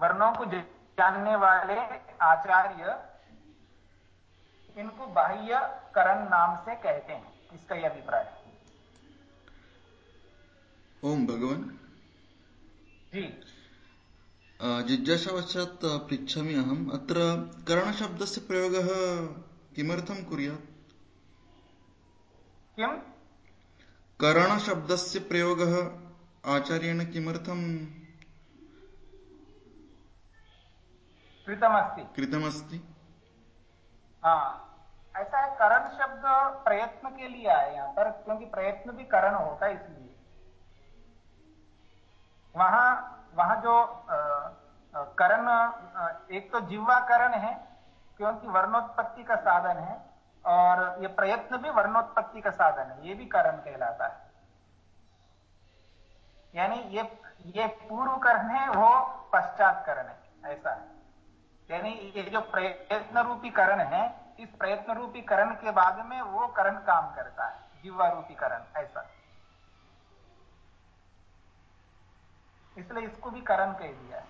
वर्णों को जानने वाले आचार्य इनको बाह्य करण नाम से कहते हैं। इसका यह अभिप्राय है। ओम भगवान। जी। जिज्ञासावशात् पृच्छामि अहम्। अत्र करणशब्दस्य प्रयोगः किमर्थं कुर्यात्? किम? करणशब्दस्य प्रयोगः आचार्येण किमर्थं कृतमस्ति। कृतमस्ति। हाँ ऐसा है करण शब्द प्रयत्न के लिए आए यहाँ पर क्योंकि प्रयत्न भी करण होता है इसलिए। वहाँ वहाँ जो करण एक तो जिह्वा करण है क्योंकि वर्णोत्पत्ति का साधन है और ये प्रयत्न भी वर्णोत्पत्ति का साधन है ये भी करण कहलाता है। यानी ये ये पूर्व करण है वो पश्चात करण है ऐसा है। यानी ये जो प्रयत्न रूपी करण है इस प्रयत्न रूपी करण के बाद में वो करण काम करता है जीवा रूपी करण ऐसा। इसलिए इसको भी करण कह दिया है।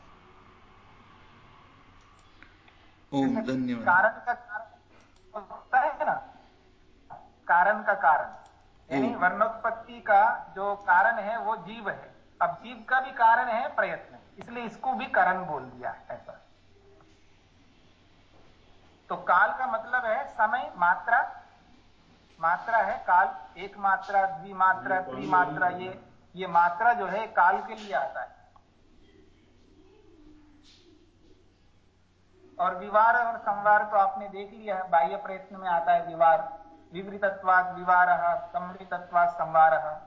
ओम धन्यवाद। कारण का कारण होता है ना? कारण का कारण। यानी हम्म। वर्णोत्पत्ति का जो कारण है वो जीव है। अब जीव का भी कारण है प्रयत्न इसलिए इसको भी कारण बोल दिया ऐसा। तो काल का मतलब है समय मात्रा। मात्रा है काल। एक मात्रा द्विमात्रा त्रिमात्रा ये ये मात्रा जो है काल के लिए आता है। और विवार और संवार तो आपने देख लिया है, बाह्य प्रयत्न में आता है विवार। विवृतत्वाद विवार समृतत्वाद संवार।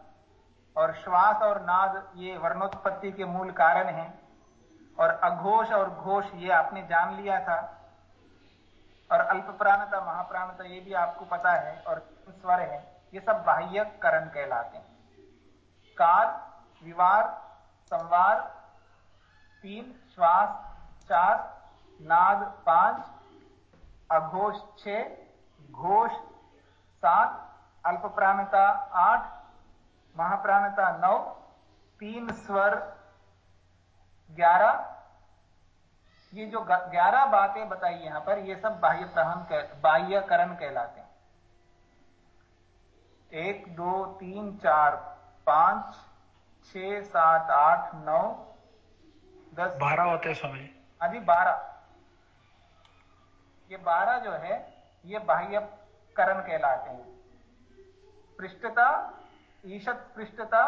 और श्वास और नाद ये वर्णोत्पत्ति के मूल कारण हैं। और अघोष और घोष ये आपने जान लिया था। और अल्प प्राणता महाप्राणता ये भी आपको पता है, और स्वर है। ये सब बाह्य करण कहलाते हैं। काल विवार, संवार, तीन, श्वास, चार नाद पाँच अघोष छ घोष सात अल्प प्राणता आठ महाप्राणता नौ तीन स्वर ग्यारह। ये जो ग्यारह बातें बताई यहाँ पर ये सब बाह्य प्रहन कह बाह्यकरण कहलाते हैं। एक दो तीन चार पाँच छ सात आठ नौ दस। बारह होते हैं स्वामी जी। अभी बारह। ये बारह जो है, ये बाह्य करण कहलाते हैं। पृष्ठता ईशत पृष्ठता,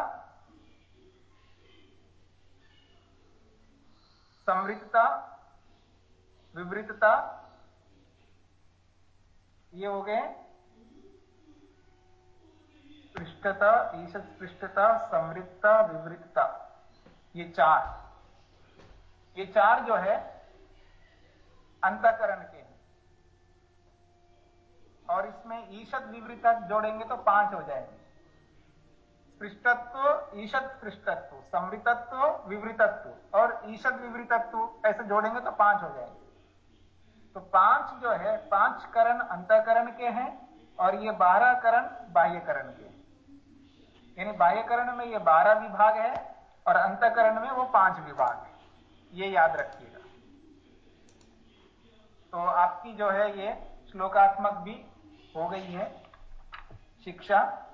समृद्धता, विवृतता, ये हो गए। पृष्ठता ईशत पृष्ठता, समृद्धता, विवृतता, ये चार। ये चार जो है, अंतकरण के और इसमें ईशत विवृत जोड़ेंगे तो पाँच हो जाएँगे। पृष्ठत्व ईशत पृष्ठत्व समृतत्व विवृतत्व, और ईशत विवृतत्व ऐसे जोड़ेंगे तो पाँच हो जाएँगे। तो पाँच जो है, पाँच करण अंतकरण के हैं, और ये बारह करण बाह्यकरण के हैं। यानी बाह्यकरण में ये बारह विभाग है, और अंतकरण में वो पाँच विभाग है। ये याद रखिएगा। तो आपकी जो है ये श्लोकात्मक भी हो गई है। शिक्षा।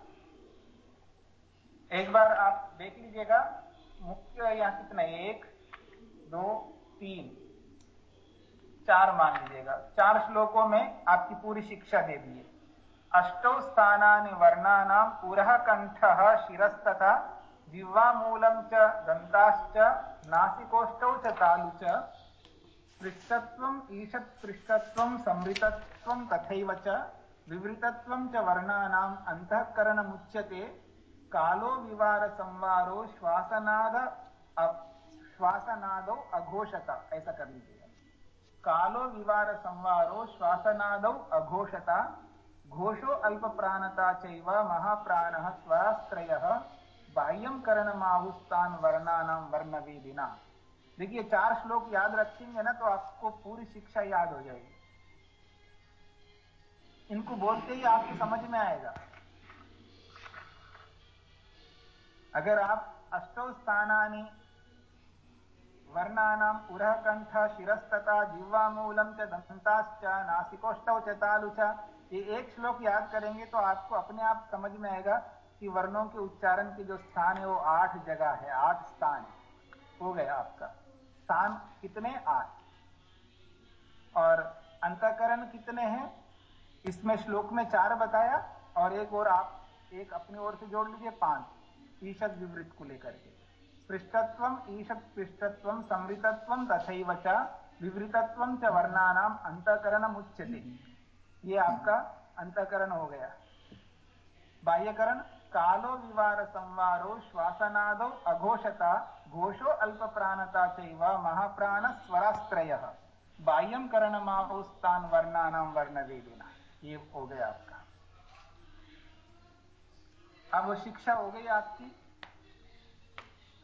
एक बार आप देख लीजिएगा। मुख्य यहाँ कितना? है एक, दो, तीन। चार मान लीजिएगा। चार श्लोकों में आपकी पूरी शिक्षा दे दी है। अष्टौ स्थानानि वर्णानां पुरः कंठ शिरस्तथा जिह्वामूलं च दन्ताश्च नासिकोष्ठौ च तालु च पृष्ठत्वम् ईषत्पृष्ठत्वं संवृतत्वं तथैव च विवृतत्वं च वर्णानाम् अन्तःकरणमुच्यते कालो विवार संवारो श्वासनाद श्वासनादौ अघोषता, ऐसा कर लीजिएगा कालो विवार संवारो श्वासनादौ अघोषता, घोषो अल्प प्राणता चैव महाप्राणः स्वरास्त्रयः बाह्यम करणमाहुस्तान वर्णानां वर्णवेदिना। देखिए, चार श्लोक याद रखेंगे ना तो आपको पूरी शिक्षा याद हो जाएगी। इनको बोलते ही आपको समझ में आएगा। अगर आप अष्टौ स्थानानि वर्णानां पुरःकण्ठ शिरस्तथा जिह्वामूलं च, दन्ताश्च नासिकोष्ठौ च च, ये एक श्लोक याद करेंगे तो आपको अपने आप समझ में आएगा कि वर्णों के उच्चारण के जो स्थान है वो आठ जगह है, आठ स्थान हो गया आपका। स्थान कितने आठ? और अंतकरण कितने हैं? इसमें श्लोक में चार बताया और एक और आप एक अपनी ओर से जोड़ लीजिए, पाँच। ईशद विवृत को लेकर के। पृष्ठत्व ईशद पृष्ठत्व समृतत्व तथैव च विवृतत्व च वर्णानाम अंतकरण मुच्यते ये आपका अंतकरण हो गया। बाह्यकरण, कालो विवार संवारो श्वासनादो अघोषता, घोषो अल्प प्राणता चैव महाप्राण स्वरास्त्रय बाह्यम करण माहोस्तान वर्णानाम वर्ण वेदिना ये हो गया आपका। अब शिक्षा हो गई आपकी।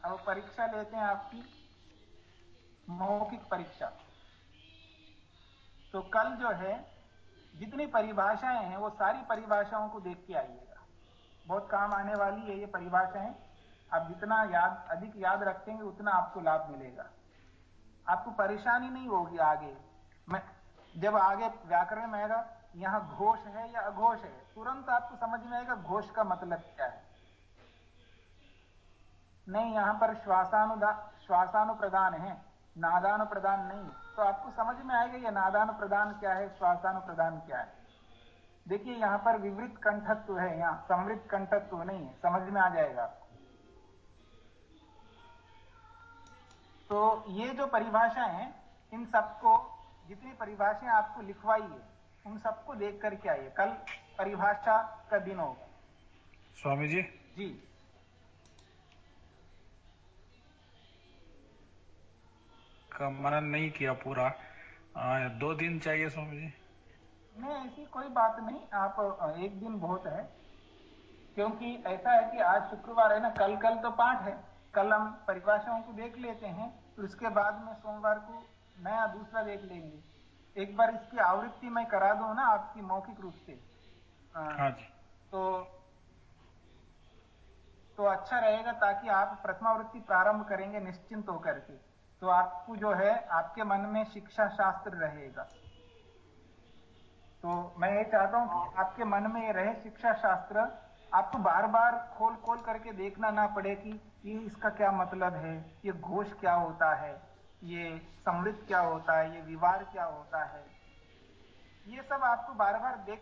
अब परीक्षा लेते हैं आपकी। मौखिक परीक्षा। तो कल जो है, जितनी परिभाषाएँ हैं, वो सारी परिभाषाओं को देख के आइएगा। बहुत काम आने वाली है, ये परिभाषाएँ। आप जितना याद, अधिक याद रखेंगे, उतना आपको लाभ मिलेगा। आपको परेशानी नहीं होगी आगे। मैं, जब आगे व्याकरण में आएगा यहाँ घोष है या अघोष है? तुरंत आपको समझ में आएगा घोष का मतलब क्या है। नहीं, यहाँ पर श्वासानुदा, श्वासानुप्रदान है नादान प्रदान नहीं। तो आपको समझ में आएगा ये नादान प्रदान क्या है, श्वासानुप्रदान क्या है। देखिए, यहाँ पर विवृत कंठत्व है, यहाँ समृद्ध कंठत्व नहीं है, समझ में आ जाएगा आपको। तो ये जो परिभाषाएँ हैं, इन सबको जितनी परिभाषाएँ आपको लिखवाई है उन सबको देख करके आइए। कल परिभाषा का दिन होगा। स्वामी जी। जी। का मनन नहीं किया पूरा। आ, दो दिन चाहिए स्वामी जी। नहीं ऐसी कोई बात नहीं। आप एक दिन बहुत है। क्योंकि ऐसा है कि आज शुक्रवार है ना कल कल तो पाठ है। कल हम परिभाषाओं को देख लेते हैं फिर उसके बाद में सोमवार को नया दूसरा देख लेंगे। एक बार इसकी आवृत्ति मैं करा दू ना आपकी मौखिक रूप से। आ, हाँ जी। तो तो अच्छा रहेगा ताकि आप प्रथमावृत्ति प्रारंभ करेंगे निश्चिंत होकर के। तो आपको जो है आपके मन में शिक्षा शास्त्र रहेगा। तो मैं ये चाहता हूँ कि आपके मन में ये रहे शिक्षा शास्त्र। आपको बार बार खोल खोल करके देखना ना पड़े कि ये इसका क्या मतलब है ये घोष क्या होता है। ये समृद्ध क्या होता है ये विवार क्या होता है? ये सब आपको बार बार देख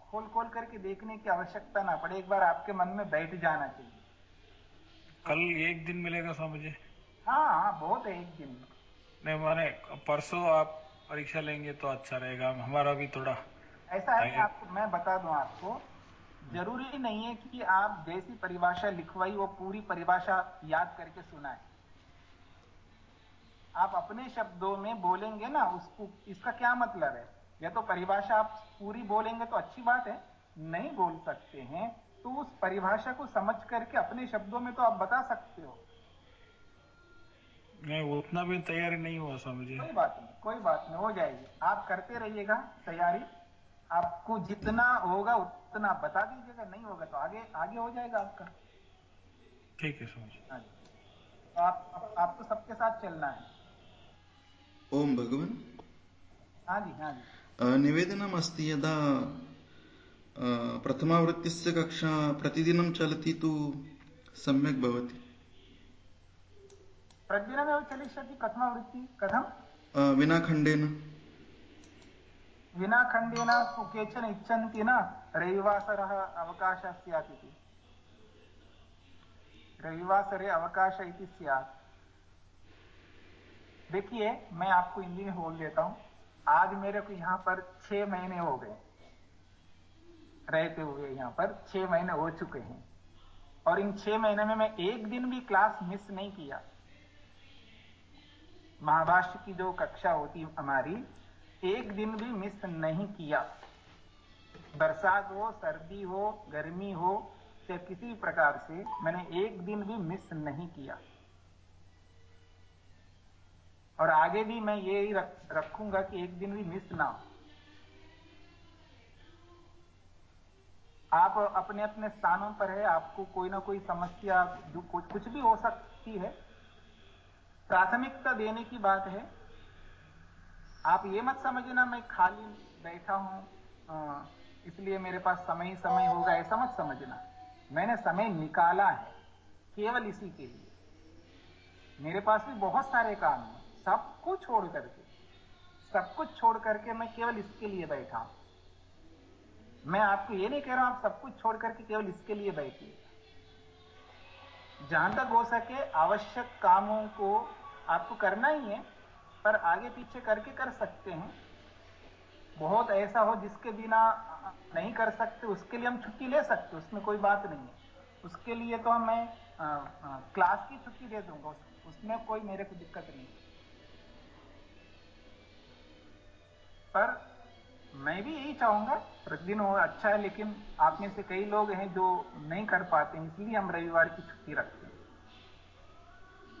खोल खोल करके देखने की आवश्यकता ना पड़े। एक बार आपके मन में बैठ जाना चाहिए। कल एक दिन मिलेगा स्वामी जी हाँ हाँ बहुत है एक दिन। नहीं माने परसों आप परीक्षा लेंगे तो अच्छा रहेगा। हमारा भी थोड़ा ऐसा है कि आपको मैं बता दूँ आपको ज़रूरी नहीं है कि आप जैसी परिभाषा लिखवाई वो पूरी परिभाषा याद करके सुनाए। आप अपने शब्दों में बोलेंगे ना उसको इसका क्या मतलब है? या तो परिभाषा आप पूरी बोलेंगे तो अच्छी बात है नहीं बोल सकते हैं तो उस परिभाषा को समझ करके अपने शब्दों में तो आप बता सकते हो। नहीं उतना भी तैयारी नहीं हुआ समझे कोई बात नहीं कोई बात नहीं हो जाएगी। आप करते रहिएगा तैयारी। आपको जितना होगा उतना बता दीजिएगा नहीं होगा तो आगे आगे हो जाएगा आपका। ठीक है जी। हाँ तो आप, आप आपको सबके साथ चलना है। ओम भगवन्। हाँ जी हाँ जी। निवेदनम् अस्ति यदा प्रथमावृत्तिस्य कक्षा प्रतिदिनं चलति तु सम्यक् भवति। प्रतिदिनमेव चलिष्यति प्रथमावृत्ति कथम्? अ, विना खण्डेन विना खण्डेन तु केचन इच्छन्ति न रविवासरः अवकाशः स्यात् इति। रविवासरे अवकाश इति स्यात्। देखिए, मैं आपको हिंदी में बोल देता हूँ। आज मेरे को यहाँ पर छह महीने हो गए। रहते हुए यहाँ पर छह महीने हो चुके हैं। और इन छह महीने में मैं एक दिन भी क्लास मिस नहीं किया। महाभाष्य की जो कक्षा होती हमारी, एक दिन भी मिस नहीं किया। बरसात हो, सर्दी हो, गर्मी हो, या किसी प्रकार से मैंने एक दिन भी मिस नहीं किया। और आगे भी मैं ये ही रख, रखूँगा कि एक दिन भी मिस ना हो। आप अपने अपने स्थानों पर है आपको कोई ना कोई समस्या कुछ भी हो सकती है। प्राथमिकता देने की बात है आप ये मत समझना मैं खाली बैठा हूँ इसलिए मेरे पास समय ही समय होगा ऐसा मत समझना। मैंने समय निकाला है केवल इसी के लिए। मेरे पास भी बहुत सारे काम हैं। सब कुछ छोड़ करके सब कुछ छोड़ करके मैं केवल इसके लिए बैठा मैं आपको ये नहीं कह रहा हूँ आप सब कुछ छोड़ करके केवल इसके लिए बैठिए। जहाँ तक हो सके आवश्यक कामों को आपको करना ही है पर आगे पीछे करके कर सकते हैं। बहुत ऐसा हो जिसके बिना नहीं कर सकते उसके लिए हम छुट्टी ले सकते उसमें कोई बात नहीं है। उसके लिए तो मैं आ, आ, क्लास की छुट्टी दे दूँगा उसमें कोई मेरे को दिक्कत नहीं पर मैं भी यही चाहूँगा। प्रतिदिन हो अच्छा है, लेकिन आप में से कई लोग हैं जो नहीं कर पाते हैं, इसलिए हम रविवार की छुट्टी रखते हैं।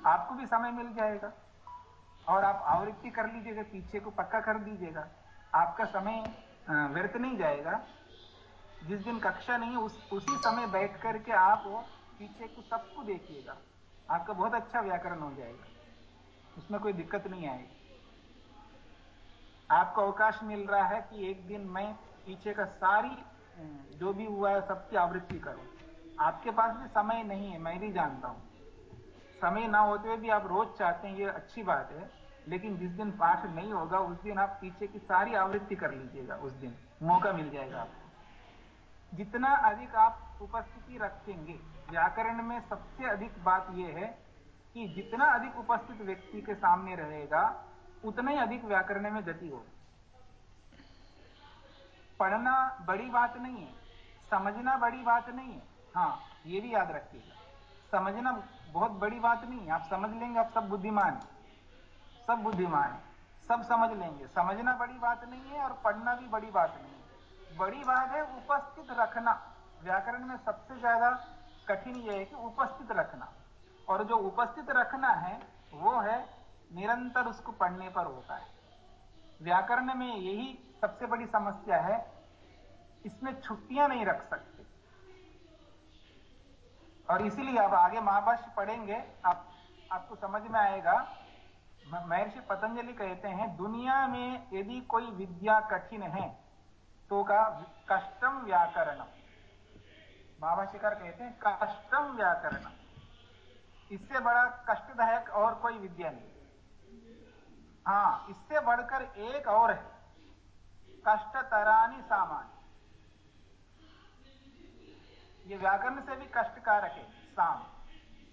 आपको भी समय मिल जाएगा और आप आवृत्ति कर लीजिएगा, पीछे को पक्का कर दीजिएगा। आपका समय व्यर्थ नहीं जाएगा। जिस दिन कक्षा नहीं उस, उसी समय बैठ करके आप वो पीछे को सबको देखिएगा। आपका बहुत अच्छा व्याकरण हो जाएगा। उसमें कोई दिक्कत नहीं आएगी। आपको अवकाश मिल रहा है कि एक दिन मैं पीछे का सारी जो भी हुआ है सबकी आवृत्ति करूँ। आपके पास भी समय नहीं है, मैं भी जानता हूँ। समय ना होते हुए भी आप रोज चाहते हैं, ये अच्छी बात है, लेकिन जिस दिन पाठ नहीं होगा, उस दिन आप पीछे की सारी आवृत्ति कर लीजिएगा, उस दिन मौका मिल जाएगा आपको। जितना अधिक आप उपस्थिति रखेंगे, व्याकरण में सबसे अधिक बात यह है कि जितना अधिक उपस्थित व्यक्ति के सामने रहेगा उतना ही अधिक व्याकरण में गति होगी पढ़ना बड़ी बात नहीं है, समझना बड़ी बात नहीं है। हाँ ये भी याद रखिएगा। समझना बहुत बड़ी बात नहीं है। आप समझ लेंगे, आप सब बुद्धिमान हैं। सब बुद्धिमान है। सब समझ लेंगे। समझना बड़ी बात नहीं है और पढ़ना भी बड़ी बात नहीं है। बड़ी बात है उपस्थित रखना। व्याकरण में सबसे ज़्यादा कठिन यह है कि उपस्थित रखना। और जो उपस्थित रखना है, वो है निरंतर उसको पढ़ने पर होता है। व्याकरण में यही सबसे बड़ी समस्या है, इसमें छुट्टियाँ नहीं रख सकते। और इसीलिए अब आगे महाभाष्य पढ़ेंगे, आप, आपको समझ में आएगा महर्षि पतंजलि कहते हैं, दुनिया में यदि कोई विद्या कठिन है तो का कष्टम व्याकरणम महाभाष्यकार कहते हैं कष्टम व्याकरणम इससे बड़ा कष्टदायक और कोई विद्या नहीं। हाँ इससे बढ़कर एक और है। कष्ट तरानी सामान्य। ये व्याकरण से भी कष्टकारक है, साम।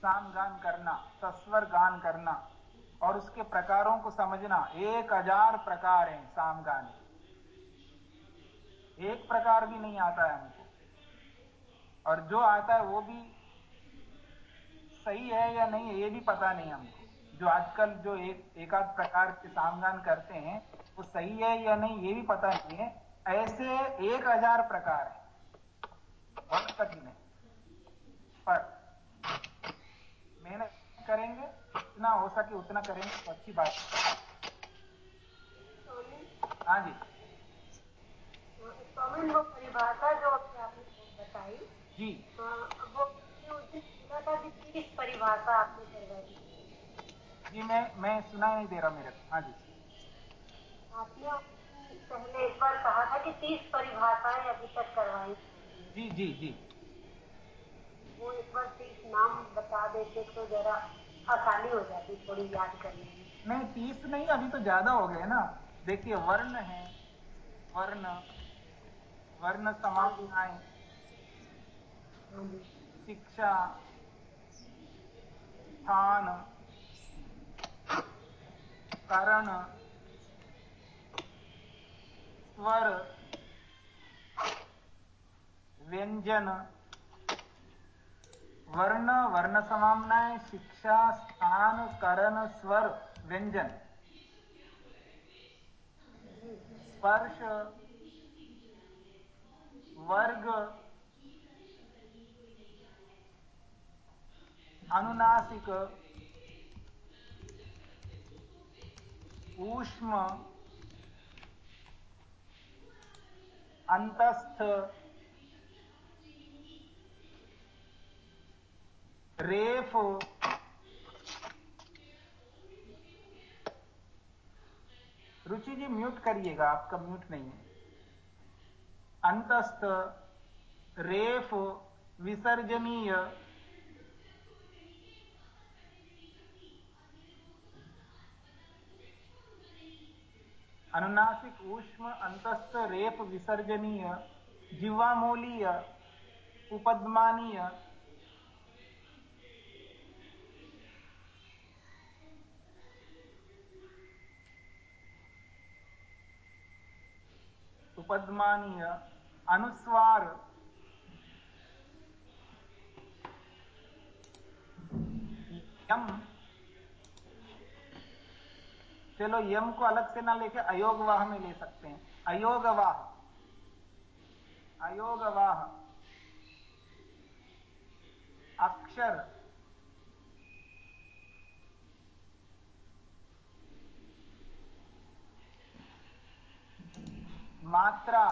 साम गान करना, सस्वर गान करना, और उसके प्रकारों को समझना। एक हज़ार प्रकार हैं साम गान। एक प्रकार भी नहीं आता है हमको। और जो आता है वो भी सही है या नहीं ये भी पता नहीं हमको। जो आजकल जो एक एकाध प्रकार के सामगान करते हैं वो सही है या नहीं ये भी पता नहीं है। ऐसे एक हज़ार प्रकार है। बहुत कठिन है पर मेहनत करेंगे जितना हो सके उतना करेंगे तो अच्छी बात है। हाँ जी। वो परिभाषा जो आपने बताई जी। वो सुना था कि तीस परिभाषा आपने करवाई जी मैं मैं सुना नहीं दे रहा मेरे को। हाँ जी। आपने पहले एक बार कहा था कि तीस परिभाषाएँ अभी तक करवाई। जी जी जी। वो एक बार तीस नाम बता देते तो जरा आसानी हो जाती थोड़ी याद करने में। नहीं तीस नहीं अभी तो ज़्यादा हो गए ना। देखिए वर्ण है वर्ण वर्ण समाप्ताएँ शिक्षा स्थान करण स्वर व्यंजन वर्ण वर्ण समामनाएँ शिक्षा स्थान करण स्वर व्यंजन. स्पर्श वर्ग अनुनासिक ऊष्म अंतस्थ रेफ रुचि जी म्यूट करिएगा आपका म्यूट नहीं है। अंतस्थ रेफ विसर्जनीय अनुनासिक ऊष्म अंतस्थ रेप विसर्जनीय जीवामूलीय उपद्मानीय उपद्मानीय अनुस्वार यम चलो यम को अलग से ना लेके अयोगवाह में ले सकते हैं। अयोगवाह। अयोगवाह। अक्षर। मात्रा।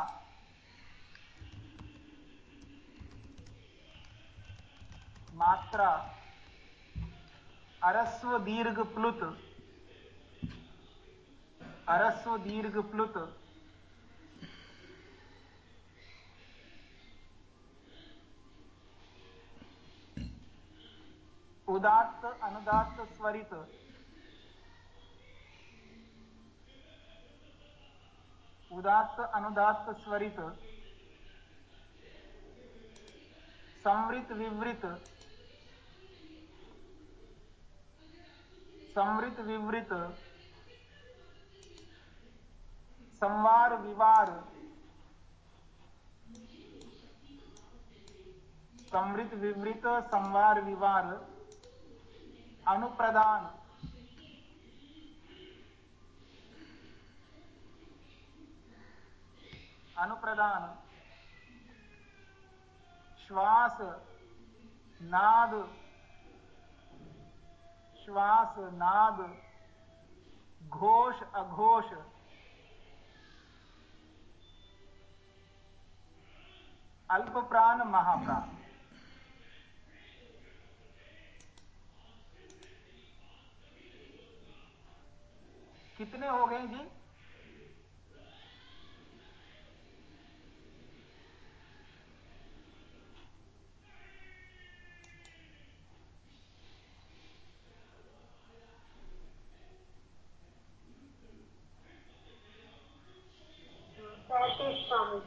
मात्रा। अरस्व दीर्घ प्लुत। अरस्व दीर्घ प्लुत। उदात्त अनुदात्त स्वरित। उदात्त अनुदात्त स्वरित। संवृत विवृत। संवृत विवृत। संवार विवार। समृत विवृत संवार विवार। अनुप्रदान अनुप्रदान श्वास। नाद। श्वास नाद। घोष अघोष। अल्प प्राण महाप्राण। कितने हो गए जी पैंतीस स्वामी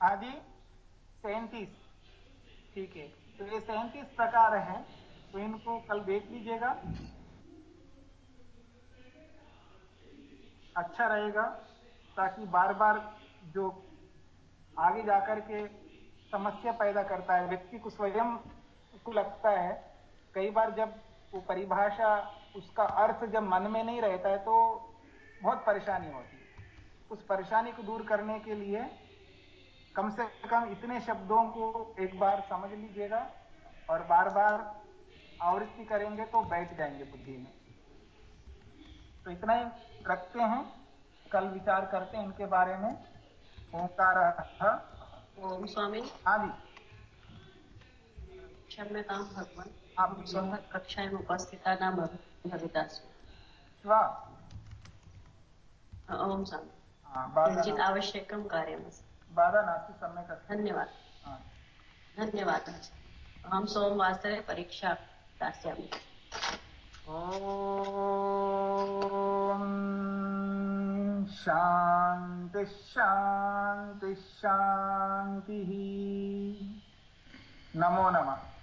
आदि सैंतीस ठीक है तो ये सैंतीस प्रकार है तो इनको कल देख लीजिएगा। अच्छा रहेगा, ताकि बार बार जो आगे जाकर के समस्या पैदा करता है, व्यक्ति को स्वयं को लगता है, कई बार जब वो परिभाषा, उसका अर्थ जब मन में नहीं रहता है तो बहुत परेशानी होती है। उस परेशानी को दूर करने के लिए कम से कम इतने शब्दों को एक बार समझ लीजिएगा। और बार बार आवृत्ति करेंगे तो बैठ जाएँगे बुद्धि में। तो इतना ही रखते हैं। कल विचार करते हैं इनके बारे में। ओंकार ओम स्वामी। हाँ जी। क्षम्यतां भगवान् आप श्वः कक्षायाम् उपस्थितानां भव- भवितासु श्वा। ओम स्वामी। किञ्चित् ना- आवश्यकं कार्यमस्ति बाधा नास्ति सम्यक् धन्यवादः। हाँ। धन्यवादः। अहं सोमवासरे परीक्षा दास्यामि। शांति शांति शांति नमो नमः।